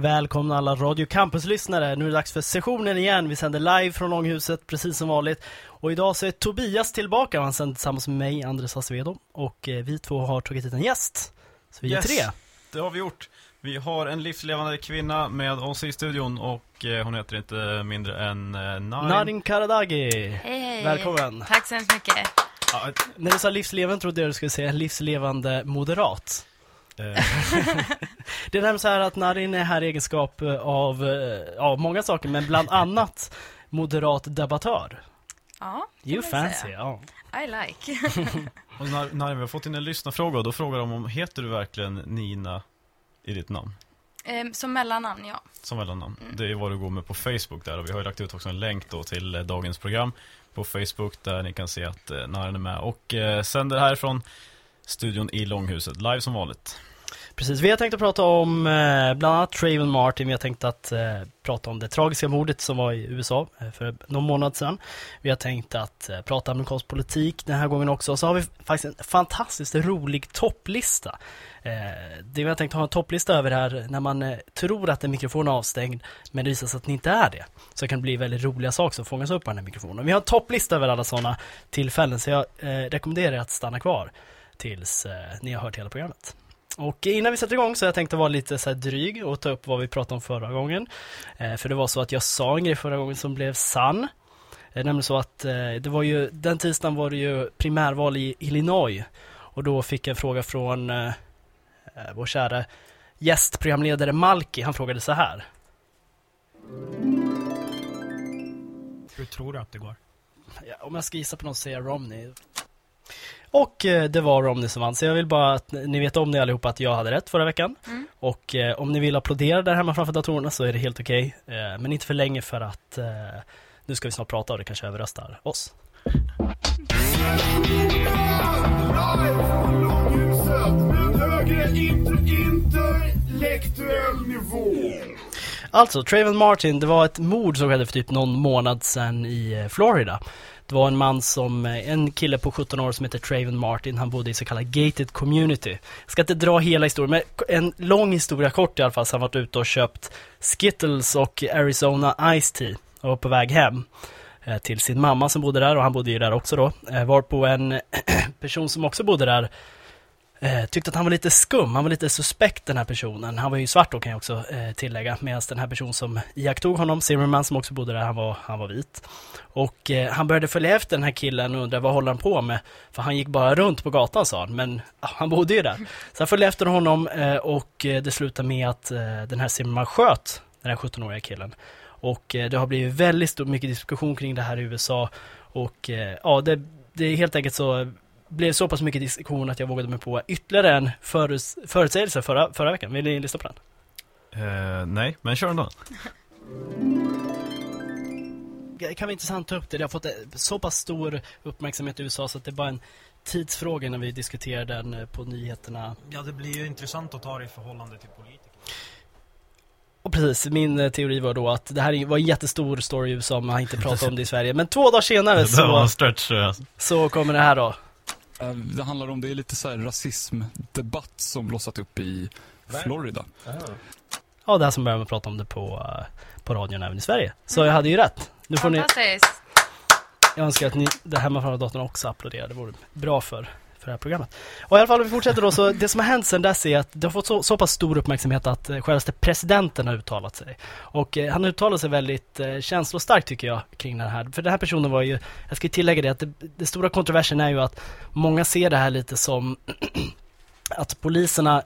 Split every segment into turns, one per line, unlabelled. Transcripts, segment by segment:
Välkomna alla Radio Campus-lyssnare. Nu är det dags för sessionen igen. Vi sänder live från Långhuset, precis som vanligt. Och idag så är Tobias tillbaka och han sänder tillsammans med mig, Andres Acevedo. Och eh, vi två har tagit hit en gäst. Så vi
Yes.
är tre.
Det har vi gjort. Vi har en livslevande kvinna med oss i studion och eh, hon heter inte mindre än eh, Narin.
Narin Karadagi.
Hej, hej.
Välkommen.
Tack så hemskt mycket.
Ja, när du sa livslevande trodde jag du skulle säga livslevande moderat.
Eh,
Det är nämligen så här att Narin är här i egenskap eh, av eh, ja, många saker, men bland annat moderat debattör.
Ja,
You fancy, ja.
I like.
och när, när vi har fått in en lyssnarfråga och då frågar de om heter du verkligen Nina i ditt namn?
Ehm, som mellannamn, ja.
Som mellannamn. Det är vad du går med på Facebook där och vi har ju lagt ut också en länk då till eh, dagens program på Facebook där ni kan se att eh, Narin är med och eh, sänder härifrån studion i Långhuset, live som vanligt.
Precis, vi har tänkt att prata om eh, bland annat Trayvon Martin, vi har tänkt att eh, prata om det tragiska mordet som var i USA eh, för någon månad sedan. Vi har tänkt att eh, prata amerikansk politik den här gången också. och Så har vi faktiskt en fantastiskt rolig topplista. Eh, det vi har tänkt ha en topplista över här när man eh, tror att en mikrofon är avstängd men det visar sig att den inte är det. Så kan det bli väldigt roliga saker som fångas upp på den här mikrofonen. Vi har en topplista över alla sådana tillfällen så jag eh, rekommenderar er att stanna kvar tills eh, ni har hört hela programmet. Och innan vi sätter igång så har jag tänkt att vara lite så här dryg och ta upp vad vi pratade om förra gången. Eh, för det var så att jag sa en grej förra gången som blev sann. Eh, nämligen så att eh, det var ju, den tisdagen var det ju primärval i Illinois. Och då fick jag en fråga från eh, vår kära gästprogramledare Malki. Han frågade så här.
Hur tror du att det går?
Ja, om jag ska gissa på något så säger jag Romney. Och eh, det var Romney som vann, så jag vill bara att ni vet om det allihopa att jag hade rätt förra veckan.
Mm.
Och eh, om ni vill applådera där hemma framför datorerna så är det helt okej. Eh, men inte för länge för att nu ska vi snart prata och det kanske överröstar oss. Alltså, Trayvon Martin, det var ett mord som skedde för typ någon månad sedan i Florida. Det var en man som, eh, en kille på 17 år som heter Traven Martin, han bodde i så kallad gated community. Jag ska inte dra hela historien, men en lång historia kort i alla fall, så han varit ute och köpt Skittles och Arizona Ice Tea och var på väg hem eh, till sin mamma som bodde där och han bodde ju där också då. Eh, varpå Var på en person som också bodde där eh, tyckte att han var lite skum, han var lite suspekt den här personen. Han var ju svart då kan jag också eh, tillägga, medan den här personen som iakttog honom, Zimmerman som också bodde där, han var, han var vit. Och eh, han började följa efter den här killen och undrade vad håller han på med? För han gick bara runt på gatan sa han, men ah, han bodde ju där. Så han följde efter honom eh, och eh, det slutade med att eh, den här Zimmerman sköt den här 17-åriga killen. Och eh, det har blivit väldigt stor, mycket diskussion kring det här i USA. Och eh, ja, det, det är helt enkelt så blev så pass mycket diskussion att jag vågade mig på ytterligare en förus, förutsägelse förra, förra veckan. Vill ni lyssna på den?
Eh, nej, men kör ändå.
Det kan vara intressant att ta upp det. Det har fått eh, så pass stor uppmärksamhet i USA så att det är bara en tidsfråga när vi diskuterar den eh, på nyheterna.
Ja, det blir ju intressant att ta det i förhållande till politiker.
Och precis, min teori var då att det här var en jättestor story i USA, man har inte pratat om det i Sverige. Men två dagar senare så,
eh,
så kommer det här då.
Eh, Det handlar om, det är lite så här rasismdebatt som blossat upp i Florida.
Ja, det här som började med att prata om det på, eh, på radion även i Sverige. Så jag hade ju rätt. Nu får ni,
Fantastiskt.
jag önskar att ni där hemma framför datorn också applåderar. Det vore bra för, för det här programmet. Och i alla fall om vi fortsätter då, så det som har hänt sedan dess är att det har fått så, så pass stor uppmärksamhet att eh, självaste presidenten har uttalat sig. Och eh, han uttalar sig väldigt eh, känslostarkt tycker jag kring den här. För den här personen var ju, jag ska tillägga det, att det, det stora kontroversen är ju att många ser det här lite som att poliserna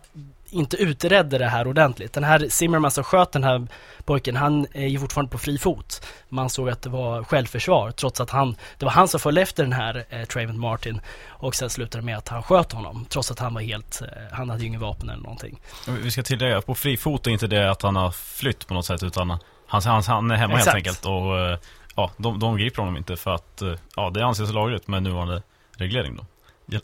inte utredde det här ordentligt. Den här Zimmerman som sköt den här pojken, han är ju fortfarande på fri fot. Man såg att det var självförsvar trots att han, det var han som följde efter den här eh, Trayvon Martin och sen slutade det med att han sköt honom trots att han var helt, eh, han hade ju ingen vapen eller någonting.
Vi ska tillägga, på fri fot är inte det att han har flytt på något sätt utan han, han, han är hemma
Exakt.
helt enkelt och eh, ja, de, de griper honom inte för att eh, ja, det anses lagligt med nuvarande reglering då. Ja.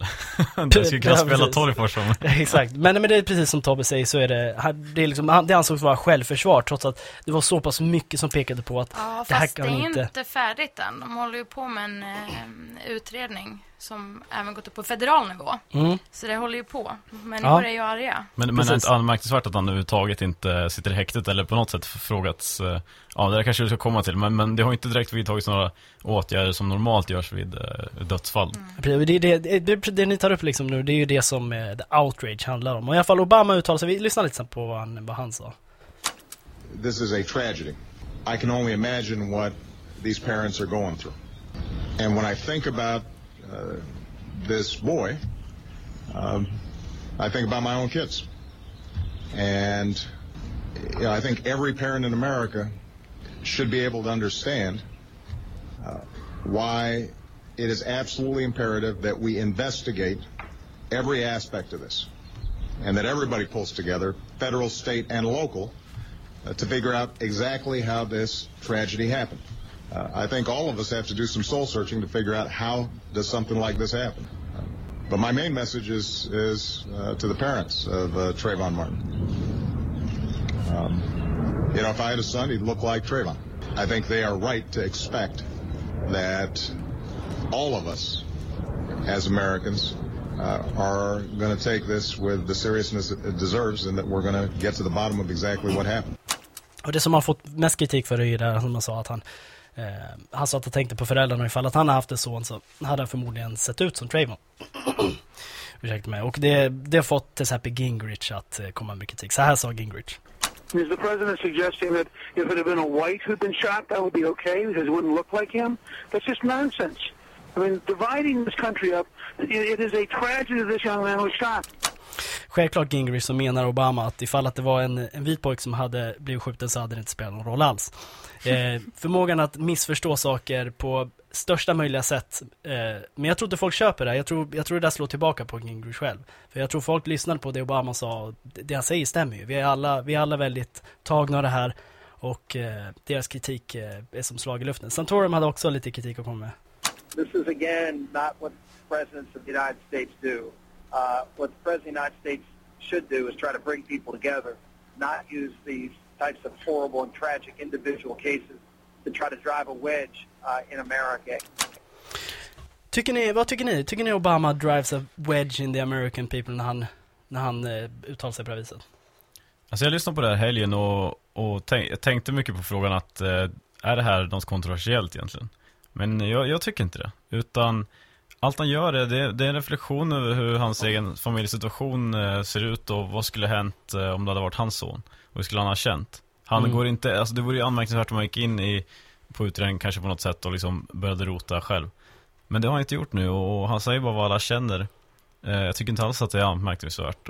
det skulle kunna
Ja,
spela. Torgfors som
Exakt, men, men det är precis som Tobbe säger så är det, han- det, är liksom, det ansågs vara självförsvar trots att det var så pass mycket som pekade på att
Ja,
det här
fast det
kan
är
inte...
inte färdigt än. De håller ju på med en eh, utredning. Som även gått upp på federal nivå.
Mm.
Så det håller ju på. Människor
Ja.
är ju arga.
Men, men är det inte anmärkningsvärt att han överhuvudtaget inte sitter i häktet eller på något sätt frågats eh, Ja, det där kanske du ska komma till, men, men det har inte direkt vidtagits några åtgärder som normalt görs vid eh, dödsfall.
Precis, Det, det, det, det, ni tar upp liksom nu, det är ju det som eh, the outrage handlar om. Och i alla fall Obama uttalar sig, vi lyssnar lite på vad han, vad han sa.
this is a tragedy. I can only imagine what these parents are going through. And when I think about this boy, um, I think about my own kids. And you know, I think every parent in America should be able to understand uh, why it is absolutely imperative that we investigate every aspect of this and that everybody pulls together, federal, state, and local, uh, to figure out exactly how this tragedy happened. Uh, I think all of us have to do some soul searching to figure out how does something like this happen. But my main message is is uh, to the parents of uh, Trayvon Martin. Um, you know, if I had a son, he'd look like Trayvon. I think they are right to expect that all of us, as Americans, uh, are going to take this with the seriousness it deserves, and that we're going to get to the bottom of exactly what happened.
Och det som han fått mest kritik för är ju det som han sa att han Eh, han sa att han tänkte på föräldrarna ifall att han hade haft en son så hade han förmodligen sett ut som Trayvon. Ursäkta mig. Och det, det har fått till exempel Gingrich att eh, komma med kritik. Så här sa Gingrich.
Is the president suggesting that if it had been a white who'd been shot, that would be okay because it wouldn't look like him? That's just nonsense. I mean, dividing this country up, it, it is a tragedy that this young man was shot.
Självklart Gingrich så menar Obama att ifall att det var en, en vit pojke som hade blivit skjuten så hade det inte spelat någon roll alls. Eh, förmågan att missförstå saker på största möjliga sätt. Eh, men jag tror inte folk köper det. Jag tror, jag tror det där slår tillbaka på Gingrich själv. För jag tror folk lyssnade på det Obama sa och det, det han säger stämmer ju. Vi är alla, vi är alla väldigt tagna av det här och eh, deras kritik eh, är som slag i luften. Santorum hade också lite kritik att komma med.
This is again not what presidents of the United States do. Uh, what the president of the United States should do is try to bring people together, not use these types of horrible and tragic individual cases to try to drive a wedge uh, in America.
Tycker ni, vad tycker ni? Tycker ni Obama drives a wedge in the American people när han, när han eh, uttalar sig på det här viset?
Alltså jag lyssnade på det här helgen och, och tänk, jag tänkte mycket på frågan att eh, är det här något kontroversiellt egentligen? Men jag, jag tycker inte det. Utan allt han gör är, det, det är en reflektion över hur hans egen familjesituation eh, ser ut och vad skulle hänt eh, om det hade varit hans son. Och hur skulle han ha känt? Han
Mm.
går inte, alltså det vore ju anmärkningsvärt om han gick in i, på utredningen kanske på något sätt och liksom började rota själv. Men det har han inte gjort nu och han säger bara vad alla känner. Eh, jag tycker inte alls att det är anmärkningsvärt.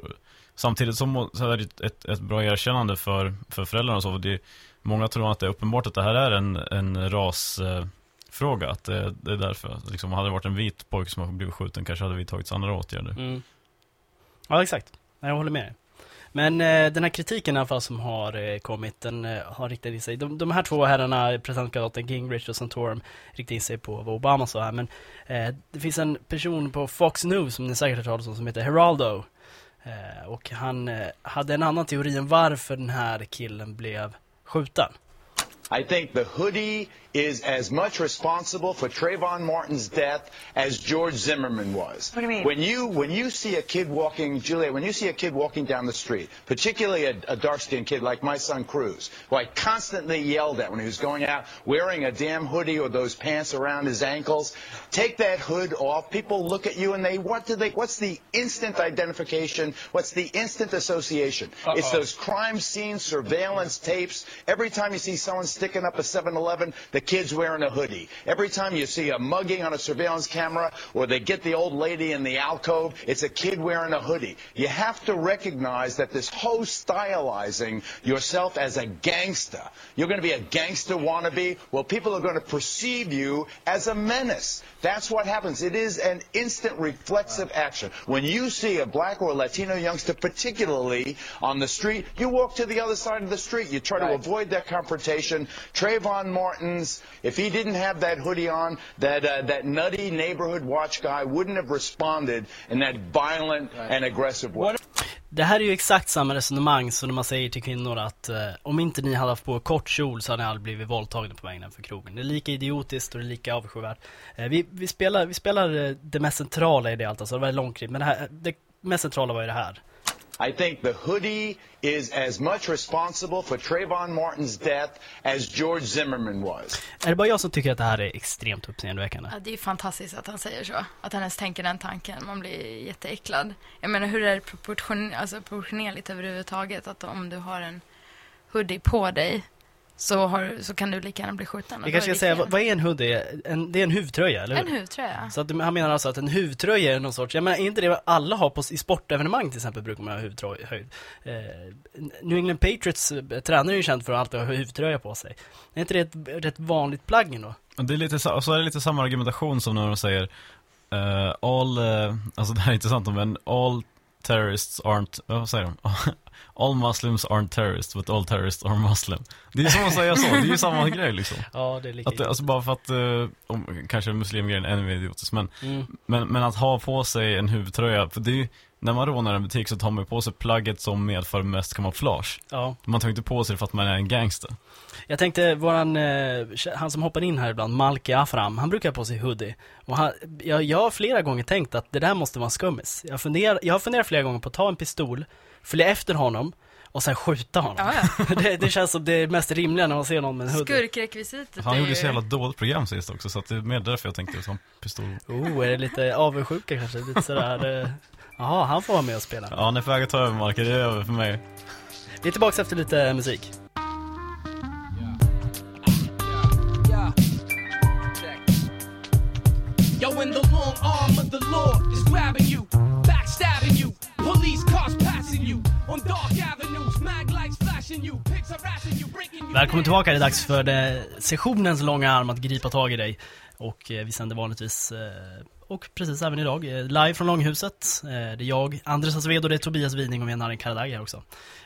Samtidigt så, må, så är det ett, ett, ett bra erkännande för, för föräldrarna och så. Det, många tror att det är uppenbart att det här är en, en rasfråga. Fråga. att det, det är därför. Liksom, hade det varit en vit pojke som har blivit skjuten kanske hade vi tagit andra åtgärder.
Mm. Ja, exakt. Jag håller med dig. Men eh, den här kritiken i alla fall som har eh, kommit, den eh, har riktat in sig. De, de här två herrarna, presidentkandidaten Gingrich och Santorum, riktar in sig på vad Obama sa här. Men eh, det finns en person på Fox News som ni säkert har hört talas om som heter Geraldo. Eh, och han eh, hade en annan teori än varför den här killen blev skjuten.
I think the hoodie is as much responsible for Trayvon Martin's death as George Zimmerman was.
What do you mean?
When you when you see a kid walking, Julia, when you see a kid walking down the street, particularly a, a dark-skinned kid like my son Cruz, who I constantly yelled at when he was going out wearing a damn hoodie or those pants around his ankles, take that hood off. People look at you and they what do they? What's the instant identification? What's the instant association? It's those crime scene surveillance tapes. Every time you see someone sticking up a 7-Eleven, the kid's wearing a hoodie. Every time you see a mugging on a surveillance camera or they get the old lady in the alcove, it's a kid wearing a hoodie. You have to recognize that this whole stylizing yourself as a gangster, you're going to be a gangster wannabe, well, people are going to perceive you as a menace. That's what happens. It is an instant reflexive action. When you see a black or Latino youngster, particularly on the street, you walk to the other side of the street. You try to avoid that confrontation. Trayvon Martin's, if he didn't have that hoodie on, that uh, that nutty neighborhood watch guy wouldn't have responded in that violent and aggressive way.
Det här är ju exakt samma resonemang som när man säger till kvinnor att eh, om inte ni hade haft på kort kjol så hade ni aldrig blivit våldtagna på vägen för krogen. Det är lika idiotiskt och det är lika avskyvärt. Eh, vi, vi, spelar, vi spelar eh, det mest centrala i det allt, alltså det var ett långt klipp, men det, här, det mest centrala var ju det här.
I think the hoodie is as much responsible for Trayvon Martin's death as George Zimmerman was.
Är det bara jag som tycker att det här är extremt uppseendeväckande?
Ja, det är fantastiskt att han säger så. Att han ens tänker den tanken. Man blir jätteäcklad. Jag menar, hur är det proportion alltså, proportionerligt överhuvudtaget att om du har en hoodie på dig så, har, så kan du lika gärna bli skjuten.
Vi kanske ska säga, vad, vad är en hoodie? En, det är en huvtröja, eller hur?
En huvtröja.
Så att han menar alltså att en huvtröja är någon sorts, jag menar är inte det alla har på, i sportevenemang till exempel brukar man ha huvtröja. Eh, New England Patriots eh, tränare är ju känd för att alltid ha huvtröja på sig. Är inte det ett rätt vanligt plagg ändå?
Det är lite, så så är det lite samma argumentation som när de säger uh, all, uh, alltså det här är intressant men all terrorists aren't, vad säger de? All muslims aren't terrorists, but all terrorists are muslim. Det är som att säga så, det är ju samma grej liksom.
Ja, det är lika
att, Alltså bara för att, uh, om, kanske muslimgrejen är ännu mer idiotisk, men, mm. men, men att ha på sig en huvudtröja, för det är ju, när man rånar en butik så tar man på sig plagget som medför mest kamouflage.
Ja.
Man tar inte på sig det för att man är en gangster.
Jag tänkte, våran, eh, han som hoppar in här ibland, Malki Afram, han brukar ha på sig hoodie. Och han, jag, jag har flera gånger tänkt att det där måste vara en skummis. Jag, funderar, jag har funderat flera gånger på att ta en pistol, följa efter honom och sen skjuta honom.
Ja, ja.
det, det, känns som det mest rimliga när man ser någon med en hoodie.
Skurkrekvisitet
Han gjorde
ju...
så jävla dåligt program sist också, så att det är mer därför jag tänkte som pistol.
Oh, är det lite avundsjuka kanske? Lite sådär, eh, jaha, han får vara med och spela.
Ja, ni får äga ta över Marker, det är över för mig.
Vi är tillbaka efter lite musik.
The law is grabbing you, backstabbing you, police cars passing you on dark avenues, mag lights flashing you, pigs harassing you, breaking you.
Välkommen tillbaka, det är dags för det, sessionens långa arm att gripa tag i dig. Och eh, vi sänder vanligtvis, eh, och precis även idag, eh, live från Långhuset. Eh, det är jag, Andres Acevedo, det är Tobias Wining och vi har Narin Karadaghi här också.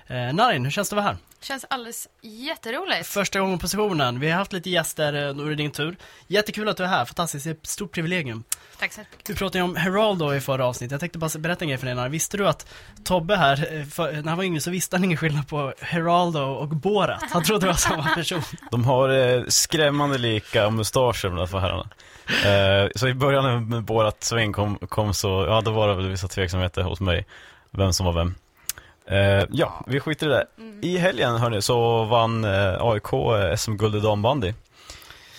Eh, Narin, hur känns det att vara här?
Känns alldeles jätteroligt.
Första gången på sessionen, vi har haft lite gäster, nu är det din tur. Jättekul att du är här, fantastiskt, det är ett stort privilegium.
Tack så mycket.
Vi pratade ju om Heraldo i förra avsnittet, jag tänkte bara berätta en grej för dig Narin. Visste du att Tobbe här, för, när han var yngre så visste han ingen skillnad på Heraldo och Borat. Han trodde det var samma person.
De har eh, skrämmande lika mustascher de där två herrarna. Eh, så i början när Borat Sväng kom, kom så, ja då var det väl vissa tveksamheter hos mig, vem som var vem. Eh, ja, vi skiter i det. I helgen hörni, så vann eh, AIK SM-guld i dambandy.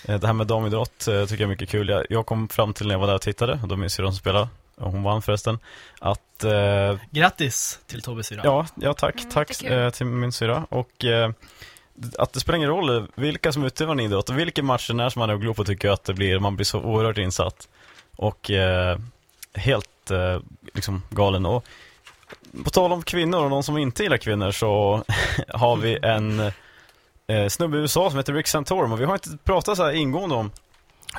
Det här med damidrott tycker jag är mycket kul. Jag, jag kom fram till när jag var där och tittade, och då min syrra som spelade, och hon vann förresten, att... Eh,
Grattis till Tobbe syrra.
Ja, ja tack,
Mm,
tack till min syrra. Och att det spelar ingen roll vilka som utövar en idrott och vilken match det är som man är och glor på tycker jag att det blir, man blir så oerhört insatt. Och eh, helt eh, liksom galen. Och på tal om kvinnor och någon som inte gillar kvinnor så har vi en eh, snubbe i USA som heter Rick Santorum och vi har inte pratat så här ingående om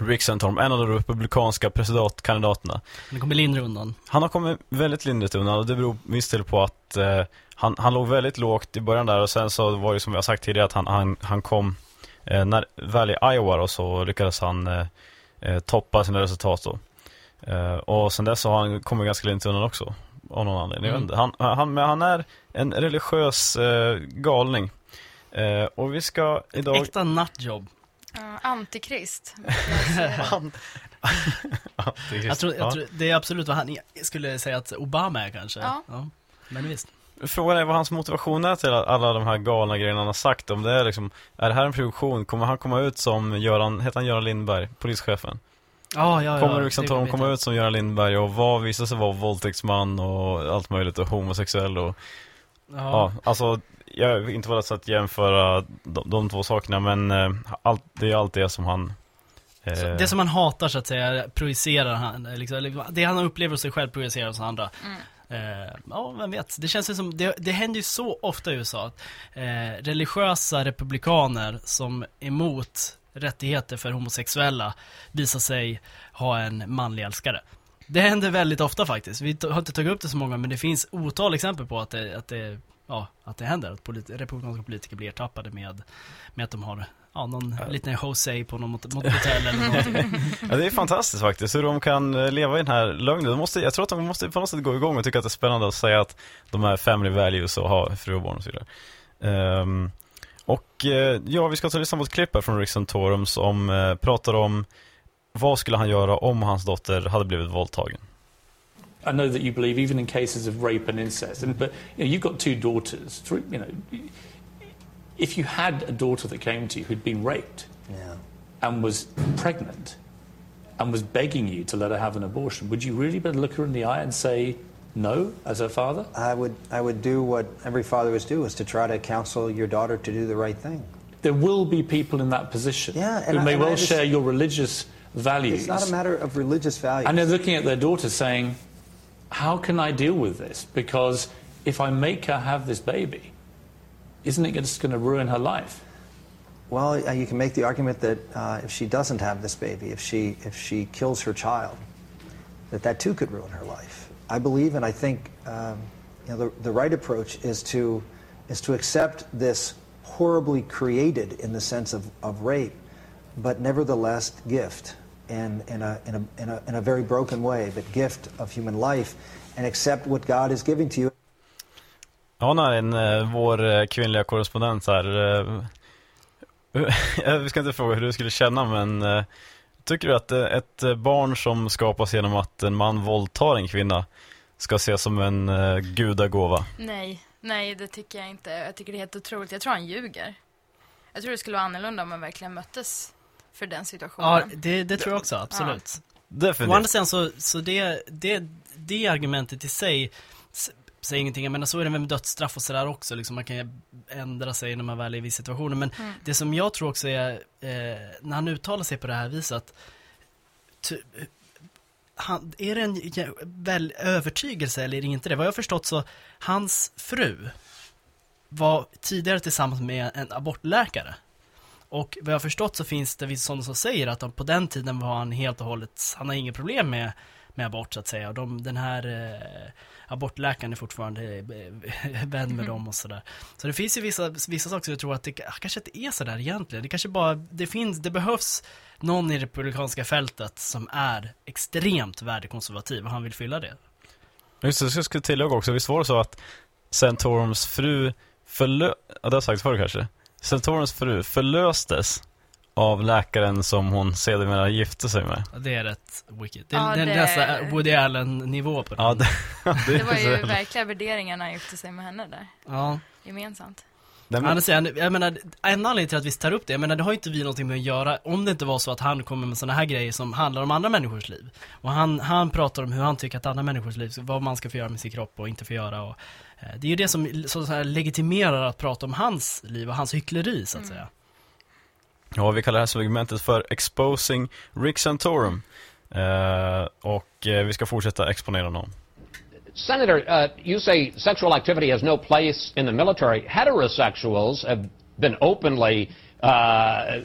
Rick Santorum, en av de republikanska presidentkandidaterna.
Det kommer lindra undan.
Han har kommit väldigt lindrigt undan och det beror visst till på att eh, han, han låg väldigt lågt i början där och sen så var det som jag sagt tidigare att han, han, han kom eh, när, väl i Iowa då, så lyckades han eh, eh, toppa sina resultat då. Eh, och sen dess så har han kommit ganska lindrigt undan också. Av någon anledning.
Mm.
Han, han, men han är en religiös eh, galning. Och vi ska idag...
Äkta nattjobb.
Ja, antikrist.
Ja, är
Jag tror,
ja.
jag tror, det är absolut vad han skulle säga att Obama är kanske.
Ja.
Men visst.
Frågan är vad hans motivation är till alla de här galna grejerna han har sagt. Om det är liksom, är det här en produktion? Kommer han komma ut som Göran, heter han Göran Lindberg, polischefen?
Ja, ja, ja.
Kommer
det
Riksdagen
vet
komma ut som Göran Lindberg och vad visar sig vara våldtäktsman och allt möjligt och homosexuell och ja,
Ja.
alltså jag vill inte vara så att jämföra de, de två sakerna men eh, allt, det är allt det som han eh,
Så Det som han hatar så att säga, projicerar han, liksom, det han upplever hos sig själv projicerar hos andra. Eh, ja, vem vet. Det känns ju som, det, det händer ju så ofta i USA att eh, religiösa republikaner som är emot rättigheter för homosexuella visar sig ha en manlig älskare. Det händer väldigt ofta faktiskt. Vi har inte tagit upp det så många, men det finns otal exempel på att det, att det ja, att det händer. Att polit- republikanska politiker blir ertappade med, med att de har ja, någon liten Jose på någon mot, mot hotell eller någonting.
Ja, det är fantastiskt faktiskt hur de kan eh, leva i den här lögnen. De måste, jag tror att de måste på något sätt gå igång och tycka att det är spännande att säga att de är family values och ha fru och barn och så vidare. Ehm, och eh, ja, vi ska ta och lyssna på ett klipp här från Rick Santorum som eh, pratar om vad skulle han göra om hans dotter hade blivit våldtagen.
I know that you believe even in cases of rape and incest, and, but you know, you've got two daughters. Three, you know, if you had a daughter that came to you who'd been raped and was pregnant and was begging you to let her have an abortion, would you really be look her in the eye and say no as her father?
I would, I would do what every father would do, is to try to counsel your daughter to do the right thing.
There will be people in that position
Yeah,
who
I-
may well
just-
share your religious values.
It's not a matter of religious values.
And they're looking at their daughter saying, How can I deal with this? Because if I make her have this baby, isn't it just going to ruin her life?
Well, uh, you can make the argument that uh, if she doesn't have this baby, if she if she kills her child, that that too could ruin her life. I believe, and I think, um, you know, the, the right approach is to is to accept this horribly created, in the sense of, of rape, but nevertheless gift, and in a, in a in a in a very broken way, but gift of human life, and accept what God is giving to you.
Ja, Narin, eh, vår eh, kvinnliga korrespondent här. eh, Vi ska inte fråga hur du skulle känna, men eh, tycker du att eh, ett eh, barn som skapas genom att en man våldtar en kvinna ska ses som en eh, gudagåva?
Nej, nej det tycker jag inte. Jag tycker det är helt otroligt. Jag tror han ljuger. Jag tror det skulle vara annorlunda om man verkligen möttes för den situationen.
Ja, det, det tror jag också, absolut.
Definitivt.
Å andra sidan så, så det, det, det argumentet i sig säger ingenting. Jag menar så är det med dödsstraff och sådär också. Liksom man kan ändra sig när man väl är i vissa situationer. Men
Mm.
det som jag tror också är, eh, när han uttalar sig på det här viset, ty, han, är det en väl övertygelse eller är det inte det? Vad jag förstått så, hans fru var tidigare tillsammans med en abortläkare. Och vad jag har förstått så finns det vissa sådana som säger att på den tiden var han helt och hållet, han har inget problem med, med abort så att säga. Och de, den här eh, abortläkaren är fortfarande eh, vän med dem och sådär. Så det finns ju vissa, vissa saker som jag tror att det kanske inte är sådär egentligen. Det kanske bara, det finns, det behövs någon i det republikanska fältet som är extremt värdekonservativ och han vill fylla det.
Just det, jag skulle tillägga också, visst var det så att Centorums fru förlö... Ja, det har jag sagt förr kanske. Centorums fru förlöstes av läkaren som hon sedermera gifte sig med.
Ja, Det är rätt wicked. Det,
Ja,
det är
det-
nästan Woody Allen-nivå på det.
Ja, det,
Det var ju verkliga värderingar när han gifte sig med henne där.
Ja.
Gemensamt.
Men... Annars, jag, jag menar, en anledning till att vi tar upp det, jag menar det har inte vi någonting med att göra om det inte var så att han kommer med sådana här grejer som handlar om andra människors liv. Och han, han pratar om hur han tycker att andra människors liv, vad man ska få göra med sin kropp och inte få göra och Det är ju det som så att säga, legitimerar att prata om hans liv och hans hyckleri så att säga.
Ja, vi kallar det här segmentet för Exposing Rick Santorum. Eh, och eh, vi ska fortsätta exponera honom.
Senator, uh, you say sexual activity has no place in the military. Heterosexuals have been openly uh,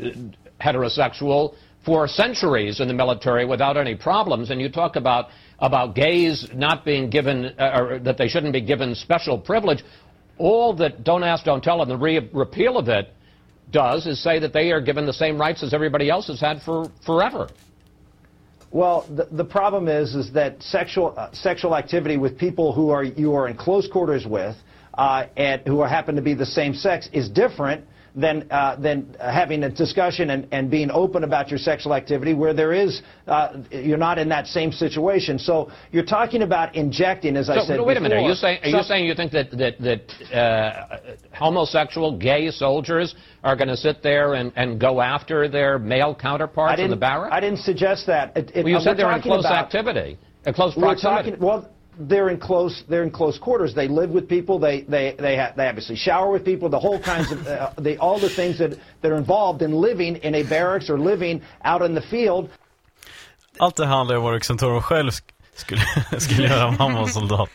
heterosexual for centuries in the military without any problems, and you talk about about gays not being given, uh, or that they shouldn't be given special privilege. All that Don't Ask, Don't Tell, and the re- repeal of it does is say that they are given the same rights as everybody else has had for forever.
Well, the, the problem is, is that sexual uh, sexual activity with people who are you are in close quarters with, uh, and who happen to be the same sex, is different than uh, than having a discussion and, and being open about your sexual activity, where there is uh, you're not in that same situation. So you're talking about injecting, as I said.
no, wait a minute. Are you saying, are you saying you think that that that uh, homosexual gay soldiers are going to sit there and, and go after their male counterparts in the barracks?
I didn't suggest that. It, it,
well, you
we're
said they're in close
about-
activity, in close
We're
proximity.
talking, well, they're in close. They're in close quarters. They live with people. They they they, ha- they obviously shower with people. The whole kinds of uh, they all the things that that are involved in living in a barracks or living out in the field.
Allt det handlar om vad Rick Santorum själv sk- skulle, skulle göra om han var soldat.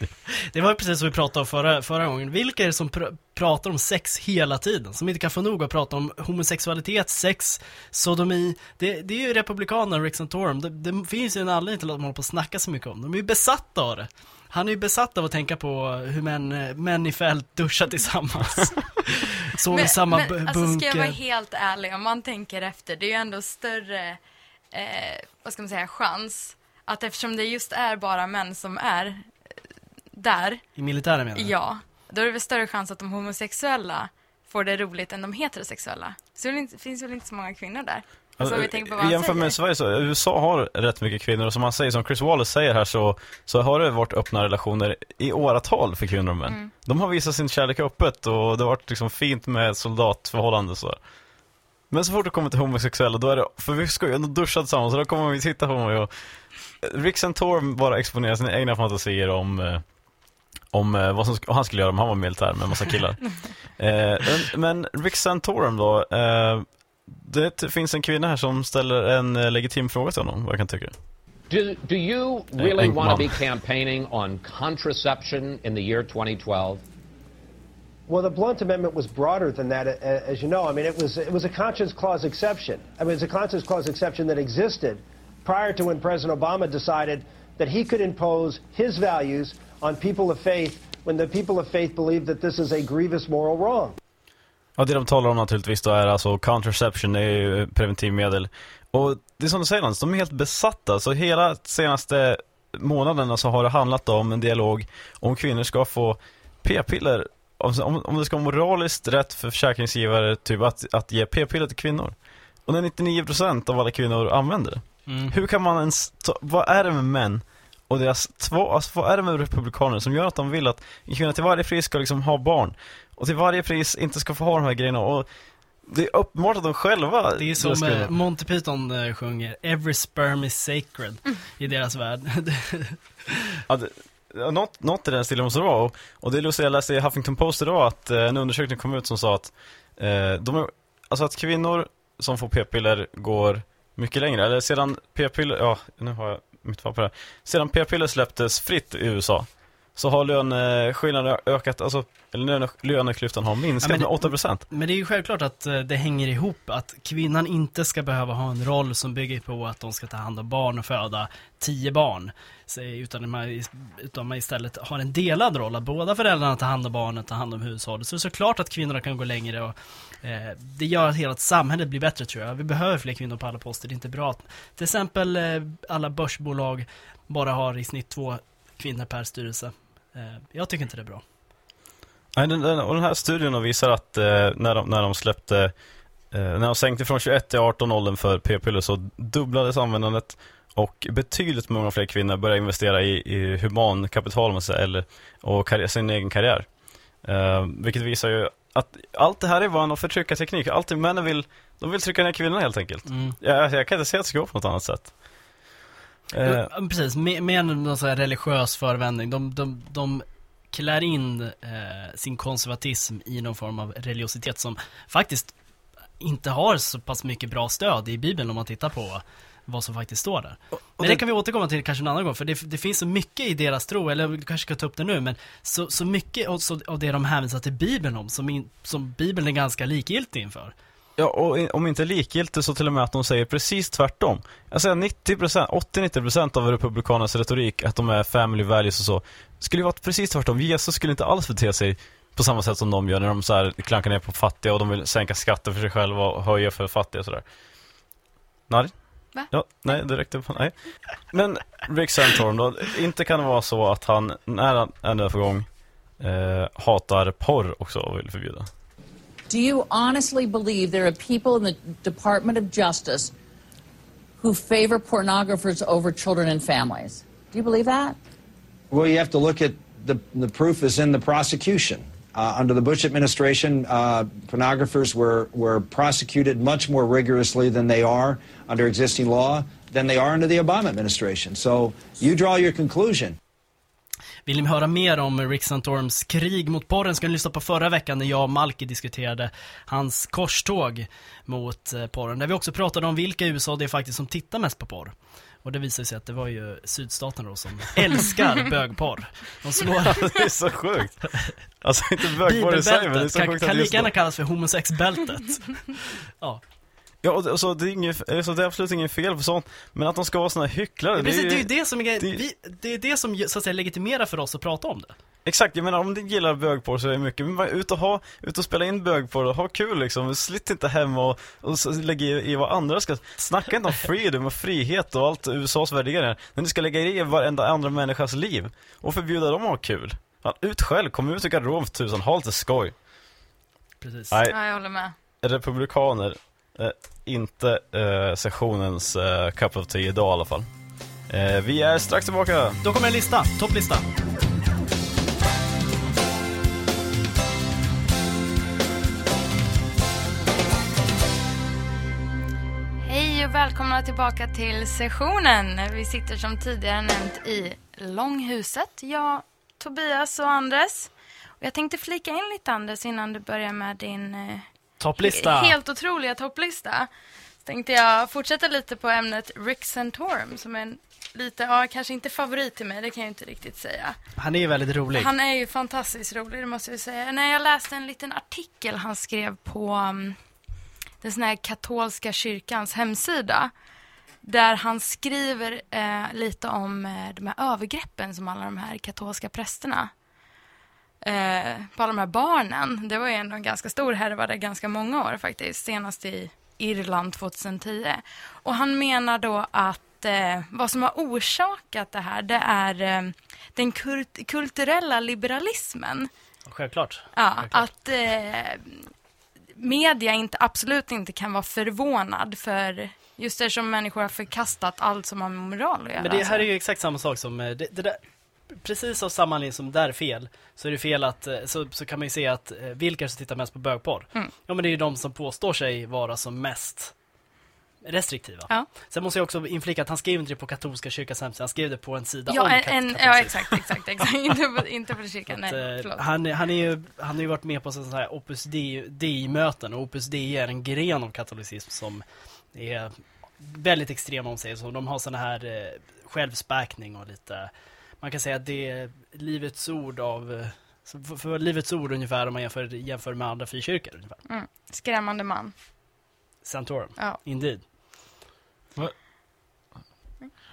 Det var ju precis som vi pratade om förra, förra gången. Vilka är det som pr pratar om sex hela tiden? Som inte kan få nog att prata om homosexualitet, sex, sodomi. Det, det är ju republikaner, Rick Santorum. Det, det finns ju en anledning till att de håller på att snacka så mycket om. De är ju besatta av det. Han är ju besatt av att tänka på hur män, män i fält duschar tillsammans. Sover i samma
men,
bu-
alltså, ska jag vara
bunker.
helt ärlig, om man tänker efter, det är ju ändå större, eh, vad ska man säga, chans att eftersom det just är bara män som är eh, där,
I militären menar du?
ja, då är det väl större chans att de homosexuella får det roligt än de heterosexuella. Så det finns väl inte så många kvinnor där. Alltså, vi säger.
med Sverige så, USA har rätt mycket kvinnor och som han säger, som Chris Wallace säger här så, så har det varit öppna relationer i åratal för kvinnor och män.
Mm.
De har visat sin kärlek öppet och det har varit liksom fint med soldatförhållande så. Men så fort det kommer till homosexuella då är det, för vi ska ju ändå duscha tillsammans så då kommer vi titta på mig och Rick Santorum bara exponerar sina egna fantasier om eh, om eh, vad som han skulle göra om han var militär med en massa killar. eh, men, men Rick Santorum då, eh, det finns en kvinna här som ställer en eh, legitim fråga till honom, vad jag kan tycka.
Do, do you
Eh,
really
en
want to be campaigning on contraception in the year 2012?
Well, the Blunt Amendment was broader than that, as you know. I mean, it was it was a conscience clause exception. I mean, it's a conscience clause exception that existed prior to when President Obama decided that he could impose his values on people of faith when the people of faith believe that this is a grievous moral wrong.
Ja, det de talar om naturligtvis då är alltså contraception, det är ju preventivmedel. Och det är som du säger Lance, de är helt besatta. Så hela senaste månaderna så har det handlat om en dialog om kvinnor ska få p-piller. Om, om, om det ska vara moraliskt rätt för försäkringsgivare typ att, att ge p-piller till kvinnor. Och när 99% av alla kvinnor använder det.
Mm.
Hur kan man ens, ta, vad är det med män och deras två, alltså vad är det med republikaner som gör att de vill att en kvinna till varje pris ska liksom ha barn och till varje pris inte ska få ha de här grejerna och det är uppenbart att de själva
Det är som eh, Monty Python eh, sjunger, Every sperm is sacred i deras värld.
Ja, det, något, något i den stilen måste det vara. Och, och det är lustigt, jag läste i Huffington Post idag att eh, en undersökning kom ut som sa att eh, de alltså att kvinnor som får p-piller går mycket längre. Eller sedan p-piller, ja nu har jag mitt papper här. Sedan p-piller släpptes fritt i USA så har löneskillnaden ökat, alltså, löne, löneklyftan har minskat
Ja, men-
med 8%.
Men det är ju självklart att eh, det hänger ihop att kvinnan inte ska behöva ha en roll som bygger på att de ska ta hand om barn och föda tio barn. Så, utan, man, utan man istället har en delad roll, att båda föräldrarna tar hand om barnen, tar hand om hushållet. Så det är såklart att kvinnorna kan gå längre och eh, det gör att hela samhället blir bättre tror jag. Vi behöver fler kvinnor på alla poster, det är inte bra att till exempel eh, alla börsbolag bara har i snitt två kvinnor per styrelse. Eh, jag tycker inte det är bra.
Nej, den, den, och den här studien visar att eh, när, de, när de släppte, eh, när de sänkte från 21 till 18 åldern för p-piller så dubblades användandet och betydligt många fler kvinnor började investera i, i humankapital man säger, eller, och karriär, sin egen karriär. Eh, vilket visar ju att allt det här är bara en förtryckarteknik. Alltid männen vill, de vill trycka ner kvinnorna helt enkelt.
Mm.
Jag, jag kan inte se att det ska gå på något annat sätt. Eh,
Precis, med, med någon sån här religiös förevändning. De, de, de klär in eh, sin konservatism i någon form av religiositet som faktiskt inte har så pass mycket bra stöd i Bibeln om man tittar på vad som faktiskt står där. Men det,
det-
kan vi återkomma till kanske en annan gång, för det, det finns så mycket i deras tro, eller vi kanske ska ta upp det nu, men så, så mycket också av det de hänvisar till Bibeln om, som, in, som Bibeln är ganska likgiltig inför.
Ja, och om inte likgiltigt så till och med att de säger precis tvärtom. Jag säger 90%, 80-90% av republikanernas retorik, att de är family values och så, skulle ju vara precis tvärtom. Jesus skulle inte alls bete sig på samma sätt som de gör när de så här klankar ner på fattiga och de vill sänka skatter för sig själva och höja för fattiga och sådär. Nari?
Va?
Ja, nej, det räckte på, nej. Men Rick Santorum då, inte kan det vara så att han, när han är för gång, eh, hatar porr också och vill förbjuda?
Do you honestly believe there are people in the Department of Justice who favor pornographers over children and families? Do you believe that?
Well, you have to look at the, the proof is in the prosecution. Uh, under the Bush administration, uh, pornographers were, were prosecuted much more rigorously than they are under existing law than they are under the Obama administration. So you draw your conclusion.
Vill ni höra mer om Rick Santorums krig mot porren ska ni lyssna på förra veckan när jag och Malki diskuterade hans korståg mot eh, porren. Där vi också pratade om vilka i USA det är faktiskt som tittar mest på porr. Och det visade sig att det var ju sydstaterna då som älskar bögporr. De slår...
det är så sjukt. Alltså inte bögporr i sig, men det är så
kan,
sjukt
kan
just
lika gärna kallas för homosexbältet. ja.
Ja, och det, så, det, är inget, alltså, det är absolut inget fel på sånt, men att de ska vara såna här hycklare,
Ja, precis, det är ju
ju-
det som är
det-
Vi, det är det som så att säga legitimerar för oss att prata om det.
Exakt, jag menar om du gillar bögporr så är det mycket, men bara ut och ha, ut och spela in bögporr och ha kul liksom, slitt inte hemma och, och så lägga i, i vad andra ska, snacka inte om freedom och frihet och allt USAs värderingar, när ni ska lägga i varenda andra människas liv och förbjuda dem att ha kul. Ut själv, kom ut ur garderoben för tusan, ha lite skoj.
Precis.
Nej.
Ja, jag håller med.
Republikaner, eh, inte eh, sessionens eh, cup of tea idag i alla fall. Eh, vi är strax tillbaka.
Då kommer en lista, topplista.
Hej och välkomna tillbaka till sessionen. Vi sitter som tidigare nämnt i Långhuset. Jag, Tobias och Andres. Och jag tänkte flika in lite Andres innan du börjar med din eh,
Topplista.
he- helt otroliga topplista. Så tänkte jag fortsätta lite på ämnet Rick Santorum som är en lite, ja kanske inte favorit till mig, det kan jag inte riktigt säga.
Han är ju väldigt rolig.
Han är ju fantastiskt rolig, det måste jag säga. När jag läste en liten artikel han skrev på um, den sån här katolska kyrkans hemsida. Där han skriver eh, lite om eh, de här övergreppen som alla de här katolska prästerna eh, på alla de här barnen. Det var ju ändå en ganska stor härva där ganska många år faktiskt. Senast i Irland 2010. Och han menar då att eh, vad som har orsakat det här, det är eh, den kult- kulturella liberalismen.
Självklart.
Ja, att eh, media inte, absolut inte kan vara förvånad för just eftersom människor har förkastat allt som har med moral att göra.
Men det här
alltså.
är ju exakt samma sak som, eh, det, det där, precis av samma anledning som där är fel, så är det fel att, eh, så, så kan man ju se att eh, vilka som tittar mest på bögporr?
Mm.
Ja men det är ju de som påstår sig vara som mest restriktiva.
Ja.
Sen måste jag också inflika att han skrev inte det på katolska kyrkans hemsida, han skrev det på en sida om
Ja, en,
kat-
en,
katolska
ja exakt, exakt, exakt. inte, på, inte på kyrkan, nej,
att, eh,
förlåt.
han, han, är ju, han har ju varit med på sådana här Opus Dei- Dei-möten och Opus Dei är en gren av katolicism som är väldigt extrem om sig. Så de har sådana här eh, självspäkning och lite, man kan säga att det är livets ord av, eh, för, för livets ord ungefär om man jämför, jämför med andra frikyrkor ungefär.
Mm. Skrämmande man.
Santorum,
Ja.
indeed.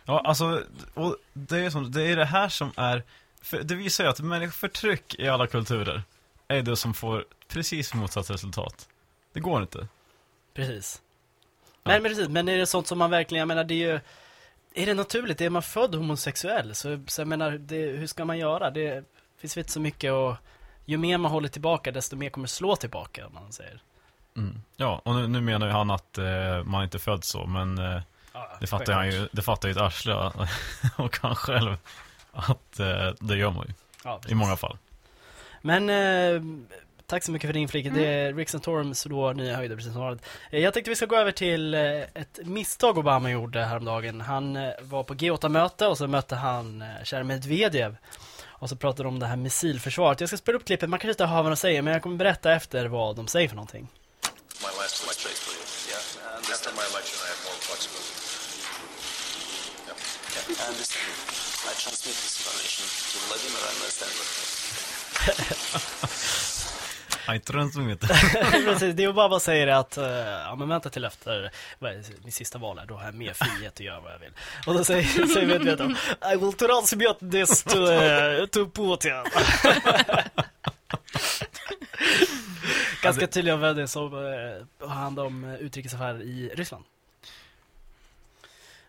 Ja, alltså, och det är, som, det är det här som är, för det visar ju att människoförtryck i alla kulturer är det som får precis motsatt resultat. Det går inte.
Precis. Men, men precis, men är det sånt som man verkligen, jag menar det är ju Är det naturligt? Är man född homosexuell? Så, så jag menar, det, hur ska man göra? Det finns väl inte så mycket och Ju mer man håller tillbaka desto mer kommer slå tillbaka om man säger
Mm. Ja, och nu, nu menar ju han att eh, man inte är född så, men eh,
Ja,
det fattar han ju, det fattar ju ett arsle och han själv att eh, det gör man ju.
Ja,
I många fall.
Men eh, Tack så mycket för din flik.
Mm.
Det är Rick Santorums då nya höjder precis som vanligt. Eh, Jag tänkte vi ska gå över till eh, ett misstag Obama gjorde häromdagen. Han eh, var på G8-möte och så mötte han kära Medvedev. Och så pratade de om det här missilförsvaret. Jag ska spela upp klippet, man kanske inte hör vad de säger men jag kommer berätta efter vad de säger för någonting.
My last election, basically. Yeah. And after my election, I have more flexibility. Yep. Yeah. I understand. I transmit this information to Vladimir and understand
Nej, inte runt som vet.
Precis, det Obama säger är att, eh, ja men vänta till efter är det, min sista val här, då har jag mer frihet att göra vad jag vill. Och då säger, säger Medvedev, I will transmit this to, eh, to Putin. Ganska tydliga vänner som eh, har hand om utrikesaffärer i Ryssland.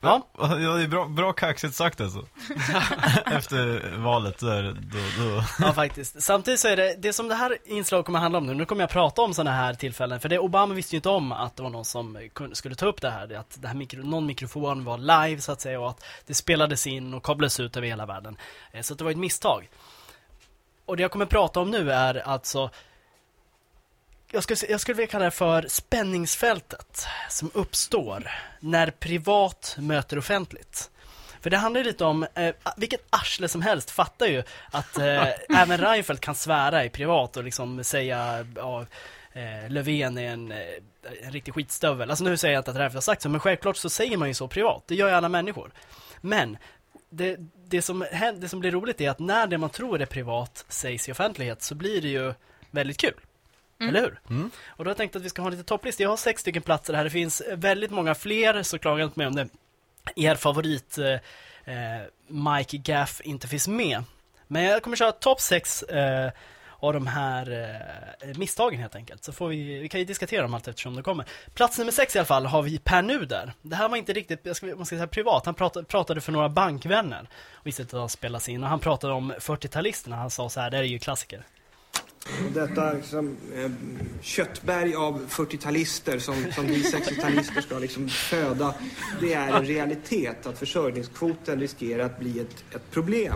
Ja, ja det är bra, bra kaxigt sagt alltså. Efter valet där, då, då.
Ja faktiskt. Samtidigt så är det, det som det här inslaget kommer handla om nu, nu kommer jag prata om sådana här tillfällen, för det, Obama visste ju inte om att det var någon som skulle ta upp det här, att det här mikro, någon mikrofon var live så att säga och att det spelades in och kablades ut över hela världen. Eh, Så det var ett misstag. Och det jag kommer prata om nu är alltså jag skulle, jag skulle vilja kalla det för spänningsfältet som uppstår när privat möter offentligt. För det handlar ju lite om, eh, vilket arsle som helst fattar ju att eh, även Reinfeldt kan svära i privat och liksom säga ja, eh, Löfven är en, eh, en riktig skitstövel. Alltså nu säger jag inte att Reinfeldt har sagt så, men självklart så säger man ju så privat. Det gör ju alla människor. Men det, det, som, händer, det som blir roligt är att när det man tror är privat sägs i offentlighet så blir det ju väldigt kul.
Mm.
Eller hur? Och då har jag tänkt att vi ska ha lite topplista. Jag har sex stycken platser här. Det finns väldigt många fler, så klaga inte med om det er favorit eh, eh, Mike Gaff inte finns med. Men jag kommer köra topp sex eh, av de här eh, misstagen helt enkelt. Så får vi, vi kan ju diskutera dem allt eftersom de kommer. Plats nummer sex i alla fall har vi Per Nuder. Det här var inte riktigt, jag ska, man ska säga privat, han pratade, pratade för några bankvänner. Och visste inte att han spelas in och han pratade om 40-talisterna. Han sa så här, det här är ju klassiker.
Detta liksom, eh, köttberg av 40-talister som, som vi 60-talister ska liksom föda, det är en realitet att försörjningskvoten riskerar att bli ett, ett problem.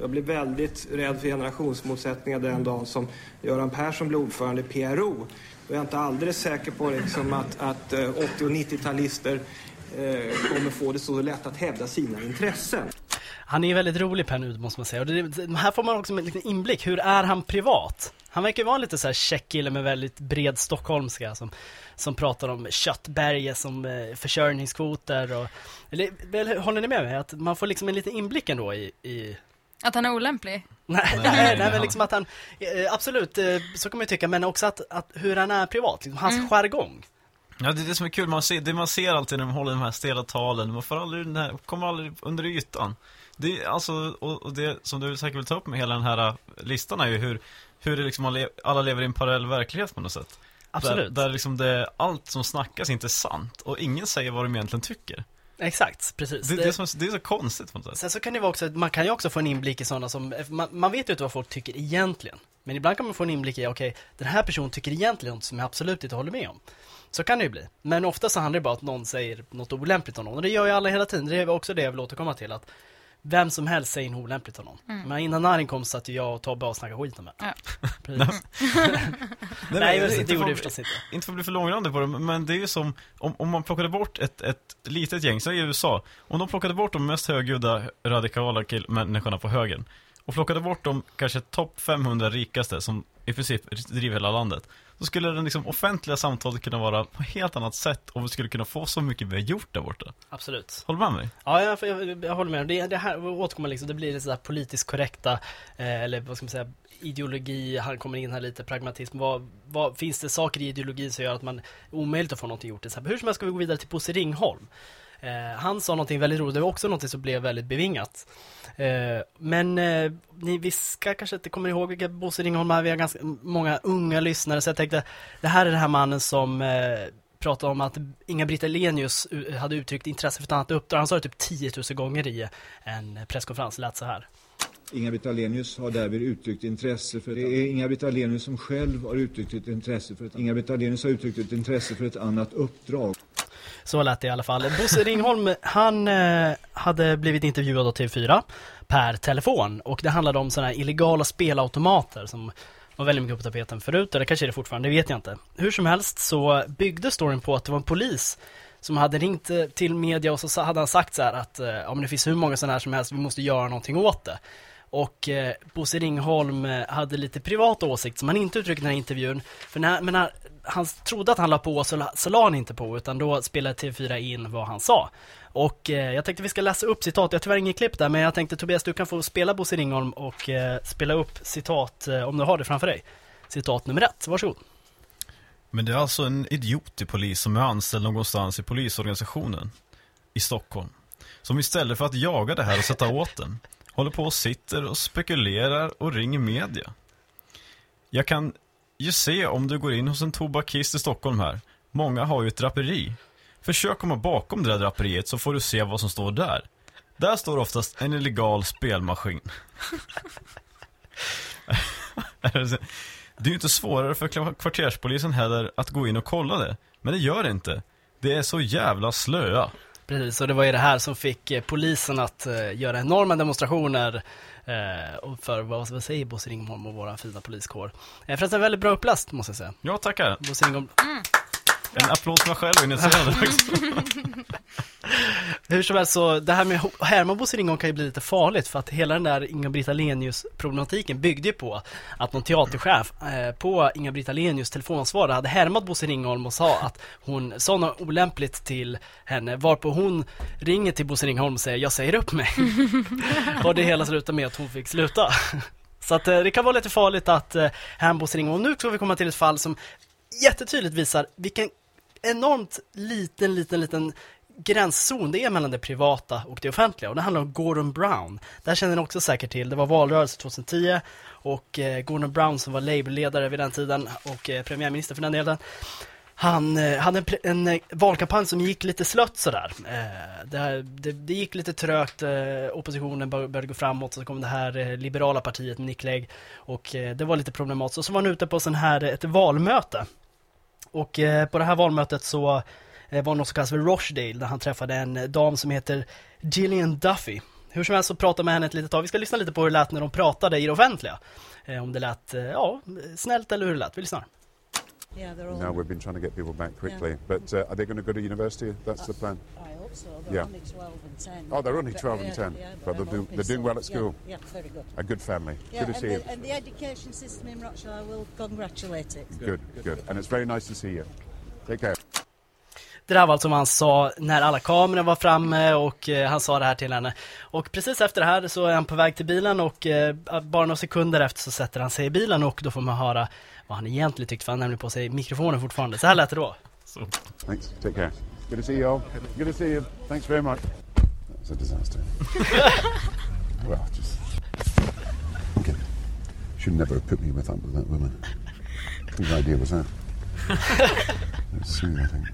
Jag blir väldigt rädd för generationsmotsättningar den dagen som Göran Persson blir ordförande i PRO. Och jag är inte alldeles säker på liksom att, att eh, 80 och 90-talister eh, kommer få det så lätt att hävda sina intressen.
Han är väldigt rolig Per Nuder måste man säga. Och det, här får man också en liten inblick. Hur är han privat? Han verkar ju vara en lite så här check kille med väldigt bred stockholmska som, som pratar om köttberget som eh, försörjningskvoter och... Eller, väl, håller ni med mig? Att man får liksom en liten inblick ändå i... i
Att han är olämplig?
Nej, nej, nej, nej, men liksom att han, eh, absolut, eh, så kan man ju tycka, men också att, att hur han är privat, liksom, hans
Mm.
jargong.
Ja, det är det som är kul. Man ser, det man ser alltid när de håller de här stela talen, man får aldrig den här, kommer aldrig under ytan. Det alltså, och, det som du säkert vill ta upp med hela den här äh, listan är ju hur, hur det liksom alla le- alla lever i en parallell verklighet på något sätt.
Absolut.
Där, där liksom det, allt som snackas inte är sant och ingen säger vad de egentligen tycker.
Exakt, precis.
Det, det, är, som, det är så konstigt på något sätt.
Sen så kan det vara också, man kan ju också få en inblick i sådana som, man, man vet ju inte vad folk tycker egentligen. Men ibland kan man få en inblick i, okej, den här personen tycker egentligen något som jag absolut inte håller med om. Så kan det ju bli. Men ofta så handlar det bara om att någon säger något olämpligt om någon. Och det gör ju alla hela tiden. Det är också det jag vill återkomma till. Att vem som helst säger något olämpligt om någon.
Mm.
Men innan Narin kom satt ju jag och Tobbe och snackade skit om det.
Ja.
Precis.
Nej,
Nej, men
inte
det
för
gjorde vi förstås inte.
Inte för att bli för långrandig på det, men det är ju som om, om man plockade bort ett, ett litet gäng, så i USA, om de plockade bort de mest högljudda radikala kill- människorna på högen och plockade bort de kanske topp 500 rikaste som i princip driver hela landet, så skulle den liksom offentliga samtalet kunna vara på ett helt annat sätt och vi skulle kunna få så mycket vi har gjort där borta.
Absolut.
Håller du med mig?
Ja, jag, jag, jag håller med. Det, det här återkommer liksom, det blir det sådär politiskt korrekta, eh, eller vad ska man säga, ideologi, han kommer in här lite, pragmatism. Vad, vad, finns det saker i ideologin som gör att man är omöjligt att få någonting gjort? Så här, hur som helst ska vi gå vidare till Bosse Ringholm. Eh, han sa någonting väldigt roligt, det var också någonting som blev väldigt bevingat. Eh, men eh, ni viskar kanske inte kommer ihåg vilka Bosse Ringholm är, vi har ganska många unga lyssnare, så jag tänkte, det här är den här mannen som eh, pratade om att Inga-Britt Ahlenius u- hade uttryckt intresse för ett annat uppdrag. Han sa det typ 10 000 gånger i en presskonferens, lät så här.
Inga-Britt Ahlenius har därvid uttryckt intresse för... Det är Inga-Britt Ahlenius som själv har uttryckt ett intresse för ett... Inga-Britt Ahlenius har uttryckt ett intresse för ett annat uppdrag.
Så lät det i alla fall. Bosse Ringholm, han eh, hade blivit intervjuad av TV4 per telefon och det handlade om sådana här illegala spelautomater som var väldigt mycket på tapeten förut, eller kanske är det fortfarande, det vet jag inte. Hur som helst så byggde storyn på att det var en polis som hade ringt eh, till media och så hade han sagt så här att eh, ja, men det finns hur många sådana här som helst, vi måste göra någonting åt det. Och eh, Bosse Ringholm eh, hade lite privat åsikt som han inte uttryckte i den här intervjun. För när, men när han trodde att han la på så, la- så la han inte på utan då spelade TV4 in vad han sa. Och eh, jag tänkte vi ska läsa upp citat, jag har tyvärr inget klipp där men jag tänkte Tobias du kan få spela Bosse Ringholm och eh, spela upp citat eh, om du har det framför dig. Citat nummer ett, varsågod.
Men det är alltså en idiotig polis som är anställd någonstans i polisorganisationen i Stockholm. Som istället för att jaga det här och sätta åt den, håller på och sitter och spekulerar och ringer media. Jag kan ju se om du går in hos en tobakist i Stockholm här. Många har ju ett draperi. Försök komma bakom det där draperiet så får du se vad som står där. Där står oftast en illegal spelmaskin. Det är ju inte svårare för kvarterspolisen heller att gå in och kolla det. Men det gör det inte. Det är så jävla slöa.
Precis, och det var ju det här som fick eh, polisen att eh, göra enorma demonstrationer eh, och för vad, vad säger Bosse Ringholm och våra fina poliskår. Eh, förresten väldigt bra uppläst måste jag säga.
Ja, tackar.
Bosse Ringholm.
En applåd som jag själv också.
Hur som helst så, det här med härma Bosse Ringholm kan ju bli lite farligt för att hela den där Inga-Britt Ahlenius problematiken byggde ju på att någon teaterchef eh, på Inga-Britt Ahlenius telefonsvarare hade härmat Bosse Ringholm och sa att hon sa något olämpligt till henne varpå hon ringer till Bosse Ringholm och säger jag säger upp mig. och det hela slutar med att hon fick sluta. Så att eh, det kan vara lite farligt att eh, Hambos ringa. Och nu ska vi komma till ett fall som jättetydligt visar vilken enormt liten, liten, liten gränszon det är mellan det privata och det offentliga. Och det handlar om Gordon Brown. Det här känner ni också säkert till. Det var valrörelse 2010 och eh, Gordon Brown som var Labour-ledare vid den tiden och eh, premiärminister för den delen. Han eh, hade en, en valkampanj som gick lite slött sådär. Det, här- det, det gick lite trögt, oppositionen bör, började gå framåt, så kom det här liberala partiet med Nick Clegg och det var lite problematiskt. Och så var han ute på sån här, ett valmöte. Och eh, på det här valmötet så eh, var det något som kallas för Rochdale där han träffade en eh, dam som heter Gillian Duffy. Hur som helst så pratade med henne ett litet tag. Vi ska lyssna lite på hur det lät när de pratade i det offentliga. Om det lät, ja, snällt eller hur det lät. Vi lyssnar.
Yeah, all. No, we've been trying to get people back quickly, but uh, are they going to go to university? That's the plan.
Hope so. They're
Yeah.
only 12 and 10.
Oh, they're only
But,
12
yeah,
and 10,
yeah,
but they're,
I'm
do,
hoping
they're doing well at
Yeah,
school.
Yeah, very good.
A good family.
Yeah,
good to
and
see
the,
you.
and the education system in Rochdale, I will congratulate it.
Good, good. And it's very nice to see you. Take care.
Det där var alltså vad han sa när alla kameror var framme och eh, han sa det här till henne. Och precis efter det här så är han på väg till bilen och eh, bara några sekunder efter så sätter han sig i bilen och då får man höra vad han egentligen tyckte, för han nämligen på sig mikrofonen fortfarande. Så här lät det då.
Thanks. Take care. Good to see you all. Good to see you. Thanks very much. That was a disaster. well, just. Okay. Should never have put me with that, with that woman. Whose idea was that? Let's see, I think.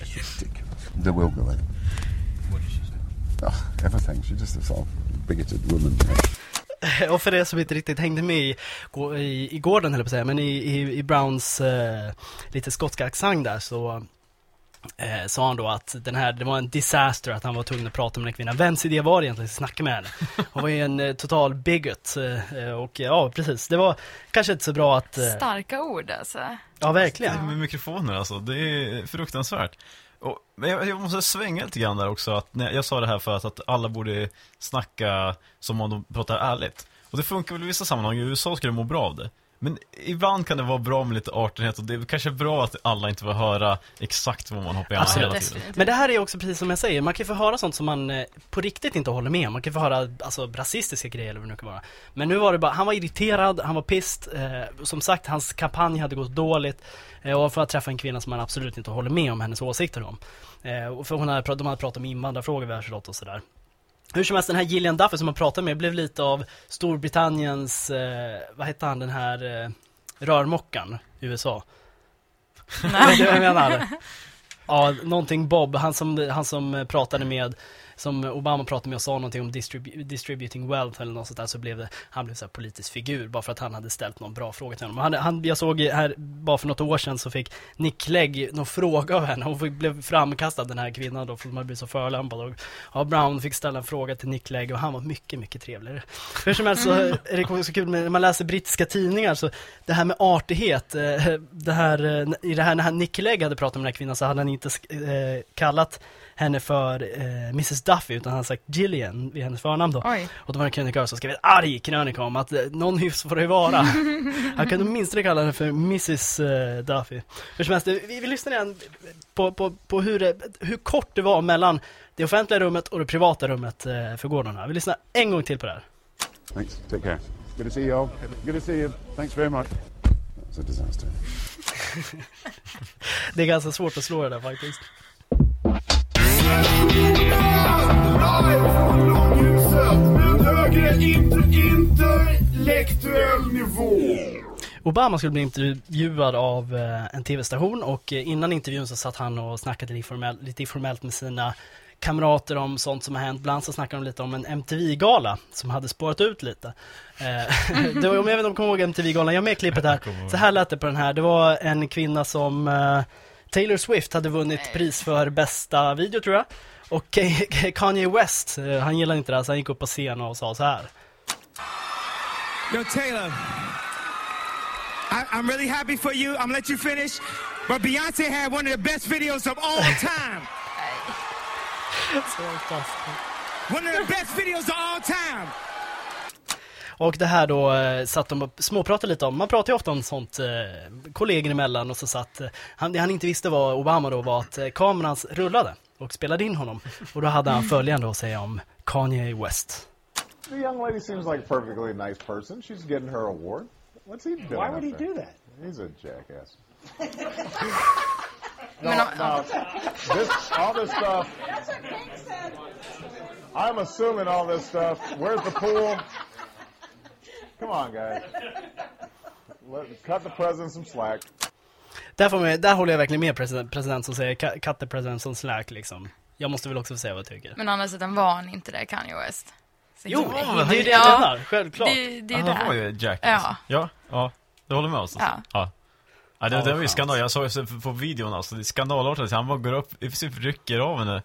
It's just ridiculous. They will go in. What did she say? Oh, everything. She's just a sort of bigoted woman.
Och för det som inte riktigt hängde med i, gå- i, i gården höll jag på att säga, men i, i, i Browns eh, lite skotska accent där så eh, sa han då att den här, det var en disaster att han var tvungen att prata med den kvinnan. Vems idé var det egentligen att snacka med henne? Hon var ju en eh, total bigot eh, och ja, precis. Det var kanske inte så bra att... Eh,
Starka ord alltså.
ja, verkligen.
Med mikrofoner alltså, det är fruktansvärt. Och, men jag, jag måste svänga lite grann där också, att när jag sa det här för att, att alla borde snacka som om de pratar ärligt. Och det funkar väl i vissa sammanhang, i USA ska du må bra av det. Men ibland kan det vara bra med lite artighet och det är kanske bra att alla inte får höra exakt vad man har på hjärnan hela tiden.
Men det här är också precis som jag säger, man kan ju få höra sånt som man eh, på riktigt inte håller med om. Man kan få höra alltså, rasistiska grejer eller vad det nu kan vara. Men nu var det bara, han var irriterad, han var pissed. Eh, som sagt, hans kampanj hade gått dåligt. Eh, och för att träffa en kvinna som man absolut inte håller med om hennes åsikter om. Eh, och för hon hade, de hade pratat om invandrarfrågor vi har förstått och sådär. Hur som helst, den här Gillian Duffy som man pratade med blev lite av Storbritanniens, eh, vad hette han, den här eh, rörmokaren i USA. Vet du vad jag menar? Ja, någonting Bob, han som, han som pratade med, som Obama pratade med och sa någonting om distribu- distributing wealth eller något sånt där, så blev det, han blev så här politisk figur bara för att han hade ställt någon bra fråga till honom. Han, han, jag såg här, bara för något år sedan så fick Nick Clegg någon fråga av henne, hon fick, blev framkastad den här kvinnan då, för att man blev så förolämpad. Och, ja, Brown fick ställa en fråga till Nick Clegg och han var mycket, mycket trevligare. Hur som helst så är det så kul när man läser brittiska tidningar så det här med artighet, eh, det här, eh, i det här när Nick Clegg hade pratat med den här kvinnan så hade han inte eh, kallat henne för eh, Mrs Duffy utan han sagt Gillian vid hennes förnamn då.
Oj.
Och då var det en krönikör som skrev en arg krönika om att eh, någon hyfs får det vara. Han kunde åtminstone kalla henne för Mrs eh, Duffy. Hur som helst, vi, vi lyssnar igen på, på, på hur, det, hur kort det var mellan det offentliga rummet och det privata rummet eh, för här. Vi lyssnar en gång till på det här.
Thanks. Take care. Good to see you all. Good to see you. Thanks very much. That was a disaster.
Det är ganska svårt att slå det där faktiskt. Obama skulle bli intervjuad av eh, en tv-station och eh, innan intervjun så satt han och snackade lite informellt, lite informellt med sina kamrater om sånt som har hänt. Bland annat så snackade de lite om en MTV-gala som hade spårat ut lite. Eh, det var, om jag vet inte om du kommer ihåg MTV-galan, jag har med klippet här. Så här lät det på den här. Det var en kvinna som Taylor Swift hade vunnit pris för bästa video tror jag. Och Kanye West, eh, han gillade inte det här så han gick upp på scen och sa så här.
Yo, Taylor, I, I'm really happy for you. I'm let you finish. But Beyonce had one of the best videos of all time. one of the best videos of all time.
Och det här då eh, satt de och småpratade lite om, man pratar ju ofta om sånt eh, kollegor emellan och så satt, eh, han, det han inte visste var, Obama då, var att eh, kameran rullade och spelade in honom. Och då hade han följande att säga om Kanye West.
The young lady seems like a perfectly nice person. She's getting her award. What's he doing?
Why would he
there?
do that?
He's a jackass. No, no, this, all this stuff. I'm assuming all this stuff. Where's the pool? Come on, guys. Let, cut the president some slack.
Där, får man, där håller jag verkligen med president, president som säger "Cut- the president som slack liksom. Jag måste väl också få säga vad jag tycker.
Men å andra sidan var han inte det, Kanye West. Så
Jo, det är ju det jag menar, självklart.
Det, det är
Han
det.
var ju Jackass.
Ja.
Ja, ja. Du håller med oss? Alltså.
Ja.
ja. Ja, det,
Ja,
det var ju skandal. Jag såg på videon alltså. Det är skandalartat. Han bara går upp, i princip rycker av henne.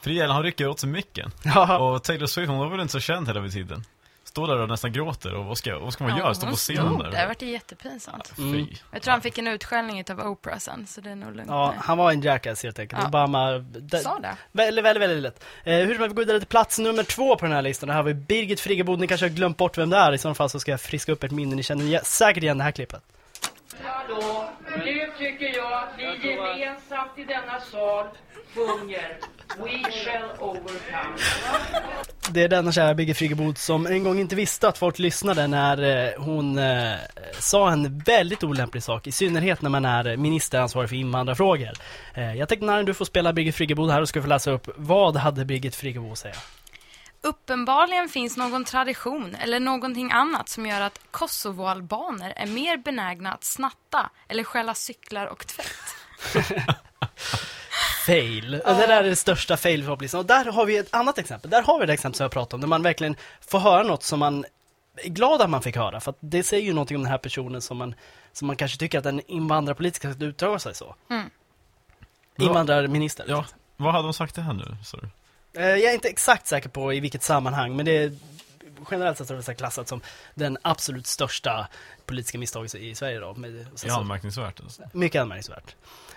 Fria, han rycker åt sig micken.
Ja.
Och Taylor Swift, hon var väl inte så känd hela tiden. Står där och nästan gråter och vad ska, vad ska man göra? Stå på scenen
där. Det vart jättepinsamt.
Mm.
Jag tror han fick en utskällning av Oprah sen, så det är nog lugnt
Ja,
nu.
han var en jackass helt enkelt.
Ja.
Obama... Det,
Sa det.
Väldigt, väldigt, väldigt lätt. Eh, hur som helst, vi går vidare till plats nummer två på den här listan. Där har vi Birgit Friggebo. Ni kanske har glömt bort vem det är. I så fall så ska jag friska upp ert minne. Ni känner säkert igen det här klippet.
Hallå, nu tycker jag att vi gemensamt i denna sal sjunger We shall overcome.
Det är denna kära Birgit Friggebo som en gång inte visste att folk lyssnade när eh, hon eh, sa en väldigt olämplig sak, i synnerhet när man är ministeransvarig för invandrarfrågor. Eh, jag tänkte när du får spela Birgit Friggebo här och ska få läsa upp, vad hade Birgit Friggebo att säga?
Uppenbarligen finns någon tradition eller någonting annat som gör att kosovoalbaner är mer benägna att snatta eller stjäla cyklar och tvätt.
Fail. Det där är det största fail förhoppningsvis. Och där har vi ett annat exempel. Där har vi det exempel som jag pratade om, där man verkligen får höra något som man är glad att man fick höra. För att det säger ju någonting om den här personen som man, som man kanske tycker att en invandrarpolitiker ska uttala sig så.
Mm.
Invandrarminister.
Ja, vad hade de sagt det här nu? Sorry.
Eh, Jag är inte exakt säker på i vilket sammanhang, men det är generellt sett är det så här klassat som den absolut största politiska misstaget i Sverige. Med,
Det är anmärkningsvärt. Alltså.
mycket anmärkningsvärt.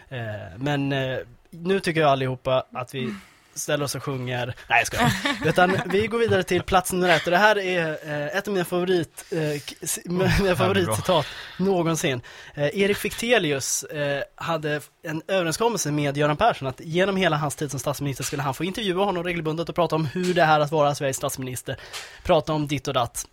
Eh, men eh, nu tycker jag allihopa att vi ställer oss och sjunger, nej jag skojar. Utan vi går vidare till plats nummer ett och det här är eh, ett av mina favorit, eh, mina favoritcitat någonsin. Eh, Erik Fichtelius eh, hade en överenskommelse med Göran Persson att genom hela hans tid som statsminister skulle han få intervjua honom regelbundet och prata om hur det är att vara Sveriges statsminister. Prata om ditt och datt.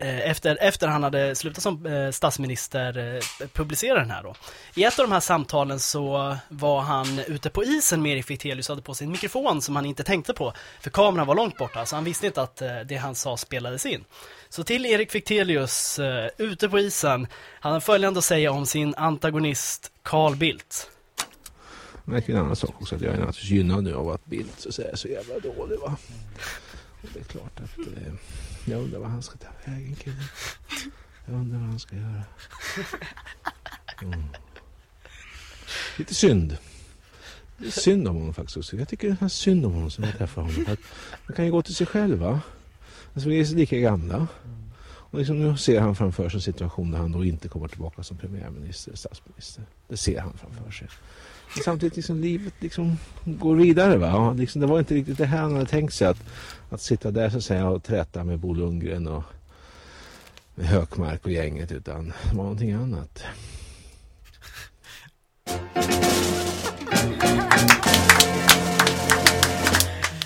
Eh, efter, efter han hade slutat som eh, statsminister eh, publicera den här då. I ett av de här samtalen så var han ute på isen med Erik Fichtelius och hade på sig en mikrofon som han inte tänkte på. För kameran var långt borta så han visste inte att det han sa spelades in. Så till Erik Fichtelius, ute på isen, han har följande att säga om sin antagonist Carl Bildt.
Märker en annan sak också att jag är naturligtvis gynnad nu av att Bildt så, att säga, är så jävla dålig va. Det är klart att eh, jag undrar vad han ska ta vägen killen. Jag undrar vad han ska göra. Mm. Lite synd. Det är synd om honom faktiskt också. Jag tycker det är synd om honom som jag träffar honom. Att man kan ju gå till sig själv va. Alltså vi är lika gamla. Och liksom nu ser han framför sig en situation där han då inte kommer tillbaka som premiärminister eller statsminister. Det ser han framför sig. Samtidigt liksom livet liksom går vidare va. Liksom, det var inte riktigt det här han hade tänkt sig att, att sitta där så att säga och träta med Bo Lundgren och med Hökmark och gänget utan det var någonting annat.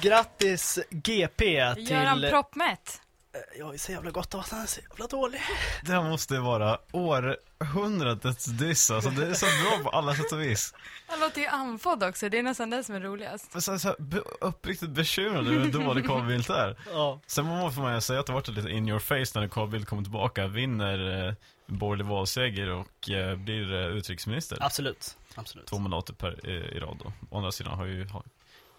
Grattis GP till...
Göran Proppmätt.
Eh, Jag är så jävla gott av att han är så jävla dålig.
Det här måste vara århundradets diss alltså. Det är så bra på alla sätt och vis.
Han låter ju andfådd också, det är nästan det som är roligast.
Men så, så be, uppriktigt bekymrad över hur dålig Carl Bildt är.
Ja.
Sen får man ju säga att det varit lite in your face när Carl Bildt kommer tillbaka, vinner eh, borgerlig valseger och eh, blir eh, utrikesminister.
Absolut, absolut.
Två mandater per, eh, i rad då. Å andra sidan har ju har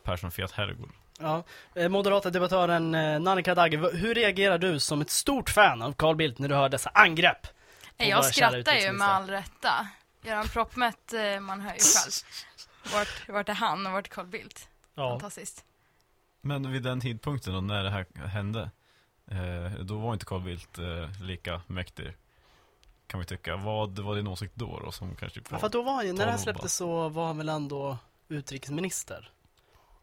Persson Fiat herrgård.
Ja, eh, moderata debattören eh, Nanika Dagge, hur reagerar du som ett stort fan av Carl Bildt när du hör dessa angrepp?
Nej, Jag skrattar ju med all rätta. Göran Proppmätt, eh, man hör ju själv. Vart, vart är han och vart är Carl Bildt?
Ja.
Fantastiskt.
Men vid den tidpunkten då, när det här hände, eh, då var inte Carl Bildt eh, lika mäktig. Kan vi tycka. Vad var din åsikt då då? Som kanske
Ja, för då var han ju, när det här
12
släpptes så var han väl ändå utrikesminister?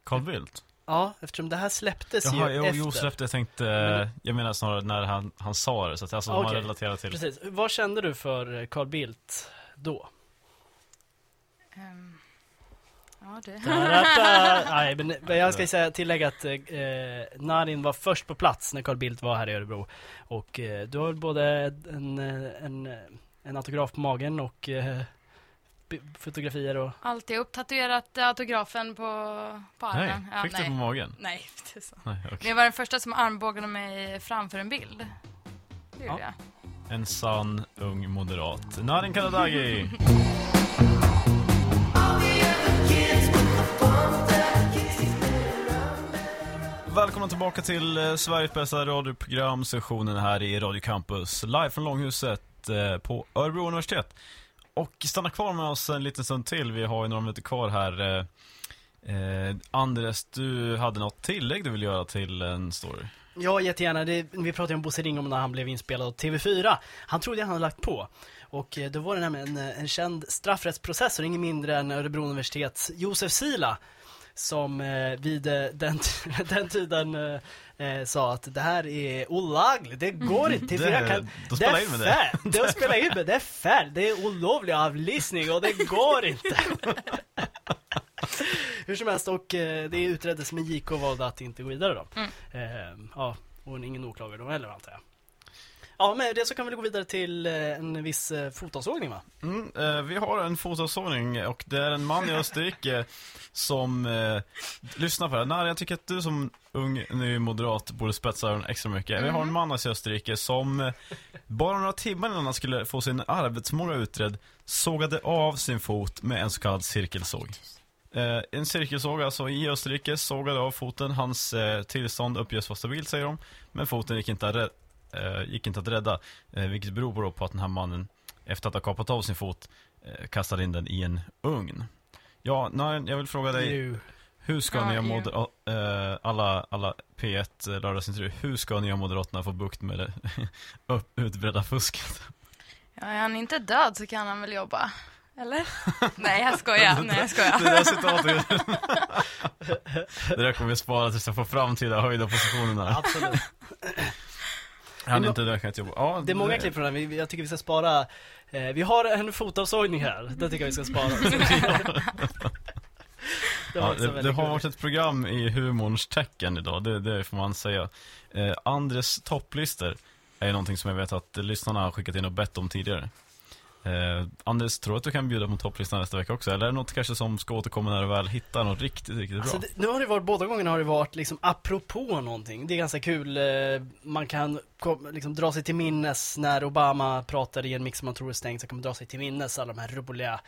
Carl Bildt?
Ja, eftersom det här släpptes
Jaha,
ju
jo,
efter.
jo, släppte, jag tänkte,
Men
jag menar snarare när han, han sa det, så att alltså, man
Okej,
relaterar till
Precis. Vad kände du för Carl Bildt då?
Ehm, Ja, det.
Nej, men men jag ska säga, tillägga att eh, Narin var först på plats när Carl Bildt var här i Örebro. Och eh, du har både en, en, en autograf på magen och eh, fotografier och...
Alltid upptatuerat autografen på, på armen.
Nej, fick du på magen?
Nej, det är så.
Nej.
Men jag var den första som armbågade mig framför en bild. Det gjorde jag.
En sann ung moderat. Narin Karadagi. Välkomna tillbaka till eh, Sveriges bästa radioprogram, sessionen här i Radio Campus, live från Långhuset eh, på Örebro universitet. Och stanna kvar med oss en liten stund till, vi har ju några minuter kvar här. Eh, eh Andres, du hade något tillägg du vill göra till en story?
Ja, jättegärna. Det, vi pratade om Bosse Ringholm när han blev inspelad av TV4. Han trodde att han hade lagt på. Och eh, då var det nämligen en, eh, en känd straffrättsprocessor, ingen mindre än Örebro universitets Josef Sila, som eh, vid den, den tiden eh, eh, sa att det här är olagligt, det går inte.
Det-
TV4 kan,
de
det
spelar
är
in med det.
det spelar in med det är fel, det är olovlig avlyssning och det går inte. Hur som helst, och eh, det utreddes men JK valde att inte gå vidare då.
Mm.
Eh, ja, och ingen åklagare då heller antar jag. Ja, med det så kan vi gå vidare till eh, en viss eh, fotavsågning va?
Mm, eh, vi har en fotavsågning och det är en man i Österrike som eh, lyssnar på det här. När jag tycker att du som ung ny moderat borde spetsa öronen extra mycket. Vi har en man i Österrike som eh, bara några timmar innan han skulle få sin arbetsmåga utredd sågade av sin fot med en så kallad cirkelsåg. Eh, en cirkelsåg alltså i Österrike sågade av foten. Hans eh, tillstånd uppges vara stabilt säger de. Men foten gick inte att, gick inte att rädda. Eh, vilket beror på, då på att den här mannen efter att ha kapat av sin fot eh, kastade in den i en ugn. Ja, nej, jag vill fråga dig.
Ju.
Hur ska nya
ju.
moder- eh, alla, alla P1 lördagsintervjuer, hur ska nya moderaterna få bukt med det utbredda fusket?
Ja, är han inte död så kan han väl jobba? Eller? Nej, jag skojar. Nej, jag skojar.
Det där citatet. det där kommer vi spara tills jag får framtida höjda positionerna.
Absolut.
Han är inte där kan jag jobba. Ja,
Det är många klipp från den, jag tycker vi ska spara eh, Vi har en fotavsågning här, det tycker jag vi ska spara Det
Ja, det, det har varit ett program i humorns tecken idag, det, det får man säga. Eh, Andres topplistor är någonting som jag vet att lyssnarna har skickat in och bett om tidigare. Eh, Anders, tror du att du kan bjuda på topplistan nästa vecka också? Eller är det något kanske som ska återkomma när du väl hittar något riktigt, riktigt bra?
Alltså, det, nu har det varit, båda gångerna har det varit liksom apropå någonting. Det är ganska kul, eh, man kan kom, liksom dra sig till minnes när Obama pratade i en mix som man tror är stängd så kan man dra sig till minnes alla de här roliga,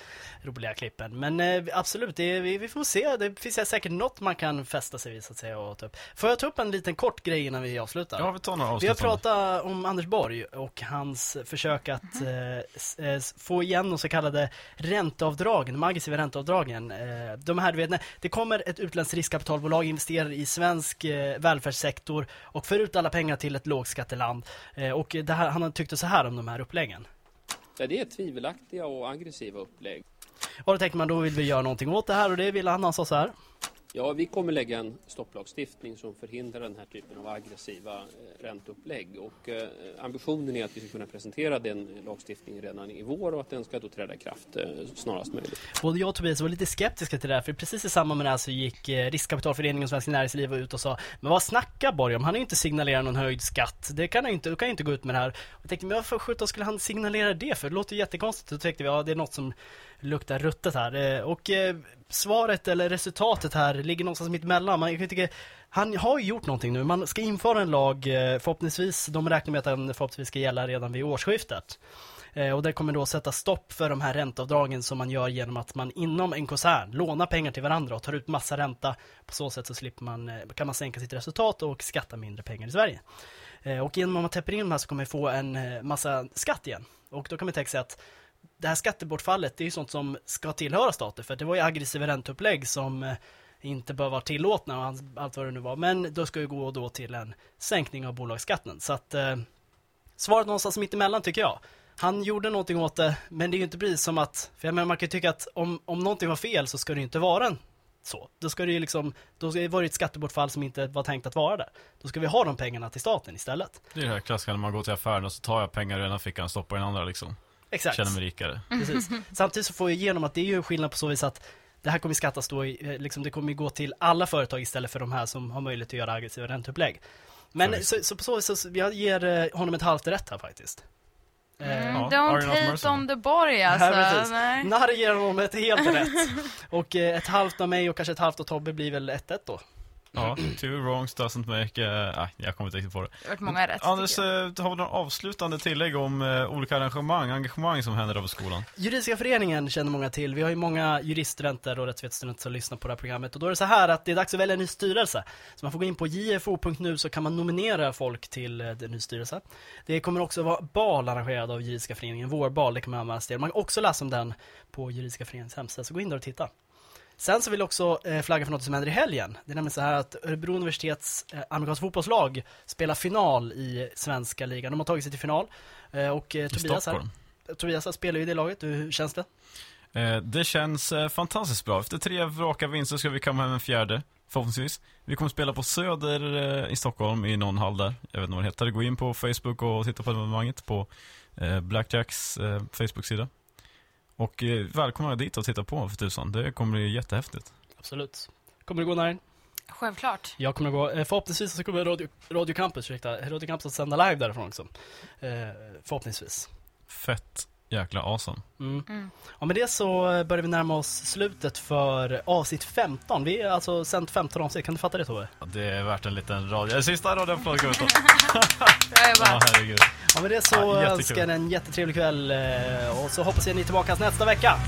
roliga klippen. Men eh, absolut, det, vi, vi får se. Det finns säkert något man kan fästa sig vid så att säga och upp. Får jag ta upp en liten kort grej innan vi avslutar?
Ja, vi tar några
Vi har
avslutande.
pratat om Anders Borg och hans försök att eh, s- eh, s- få igen de så kallade ränteavdragen, de aggressiva ränteavdragen. Eh, de här, du vet, det kommer ett utländskt riskkapitalbolag, investerar i svensk eh, välfärdssektor och för ut alla pengar till ett lågskatteland. Eh, och det här, han tyckte så här om de här uppläggen.
Ja, det är tvivelaktiga och aggressiva upplägg.
Och då tänkte man, då vill vi göra någonting åt det här och det ville han, han sa så här.
Ja, vi kommer lägga en stopplagstiftning som förhindrar den här typen av aggressiva eh, ränteupplägg. Och, eh, ambitionen är att vi ska kunna presentera den lagstiftningen redan i vår och att den ska då träda i kraft eh, snarast möjligt.
Både jag och Tobias var lite skeptiska till det här, för precis i samband med det här så gick eh, Riskkapitalföreningen och Svenskt Näringsliv ut och sa Men vad snackar Borg om? Han har ju inte signalerat någon höjd skatt. Det kan han ju inte, du kan ju inte gå ut med det här. Och jag tänkte, men varför sjutton skulle han signalera det för? Det låter ju jättekonstigt. Då tänkte vi, ja det är något som luktar ruttet här. Eh, och eh, svaret eller resultatet här ligger någonstans mitt emellan. Man, kan tycka, han har ju gjort någonting nu. Man ska införa en lag, eh, förhoppningsvis, de räknar med att den förhoppningsvis ska gälla redan vid årsskiftet. Och det kommer då sätta stopp för de här ränteavdragen som man gör genom att man inom en koncern lånar pengar till varandra och tar ut massa ränta. På så sätt så slipper man, kan man sänka sitt resultat och skatta mindre pengar i Sverige. Och genom att man täpper in de här så kommer vi få en massa skatt igen. Och då kan man tänka sig att det här skattebortfallet, det är ju sånt som ska tillhöra staten. För det var ju aggressiva ränteupplägg som eh, inte bör vara tillåtna och allt- vad det nu var. Men då ska ju gå då till en sänkning av bolagsskatten. Så att eh, svaret någonstans mitt emellan tycker jag. Han gjorde någonting åt det, men det är ju inte precis som att, för jag menar man kan ju tycka att om, om någonting var fel så ska det ju inte vara en så. Då ska det ju liksom, då var det ett skattebortfall som inte var tänkt att vara där. Då ska vi ha de pengarna till staten istället.
Det är det här klassiska när man går till affären och så tar jag pengar i ena fickan och stoppar i den andra liksom.
Exakt.
Känner mig rikare.
Precis. Samtidigt så får jag igenom att det är ju en skillnad på så vis att det här kommer skattas då, i, eh, liksom det kommer gå till alla företag istället för de här som har möjlighet att göra aggressiva ränteupplägg. Men så, så på så vis, så jag ger eh, honom ett halvt rätt här faktiskt. Eh,
Mm, don't hate on the boy alltså.
Ja. Narr ger honom ett helt rätt. Och eh, ett halvt av mig och kanske ett halvt av Tobbe blir väl 1-1 då.
Ja, two wrongs doesn't make... Uh, nej, jag kommer inte riktigt på det.
Det har varit många rätt,
Anders, eh, har vi några avslutande tillägg om eh, olika arrangemang, engagemang som händer över skolan?
Juridiska föreningen känner många till. Vi har ju många juriststudenter och rättsvetenskapsstudenter som lyssnar på det här programmet. Och då är det så här att det är dags att välja en ny styrelse. Så man får gå in på jfo.nu så kan man nominera folk till eh, den ny styrelse. Det kommer också vara bal arrangerad av juridiska föreningen, vårbal, det kan man använda till. Man kan också läsa om den på juridiska föreningens hemsida, så gå in där och titta. Sen så vill jag också eh, flagga för något som händer i helgen. Det är nämligen så här att Örebro universitets eh, amerikanska fotbollslag spelar final i svenska ligan. De har tagit sig till final. Eh, och Tobias här. Tobias spelar ju i det laget. Hur känns det?
Det känns fantastiskt bra. Efter tre raka vinster ska vi komma hem en fjärde, förhoppningsvis. Vi kommer spela på Söder i Stockholm i någon hall där. Jag vet inte vad det heter. Gå in på Facebook och titta på evenemanget på Blackjacks Facebook-sida. Och eh, välkomna dit och titta på för tusan. Det kommer bli jättehäftigt.
Absolut. Kommer du gå Narin?
Självklart.
Jag kommer gå, eh, förhoppningsvis så kommer Radio, Radio Campus, ursäkta, Radio Campus att sända live därifrån också. Eh, förhoppningsvis.
Fett jäkla awesome.
Mm.
Mm.
Ja, med det så börjar vi närma oss slutet för avsnitt 15. Vi är alltså sänt 15 avsnitt, kan du fatta det Tove?
Ja, det är värt en liten radio... Sista radioapplåd ska vi ta. Ja, herregud.
Ja, med det så
Ja,
önskar jag en jättetrevlig kväll eh, och så hoppas jag ni är tillbaka nästa vecka.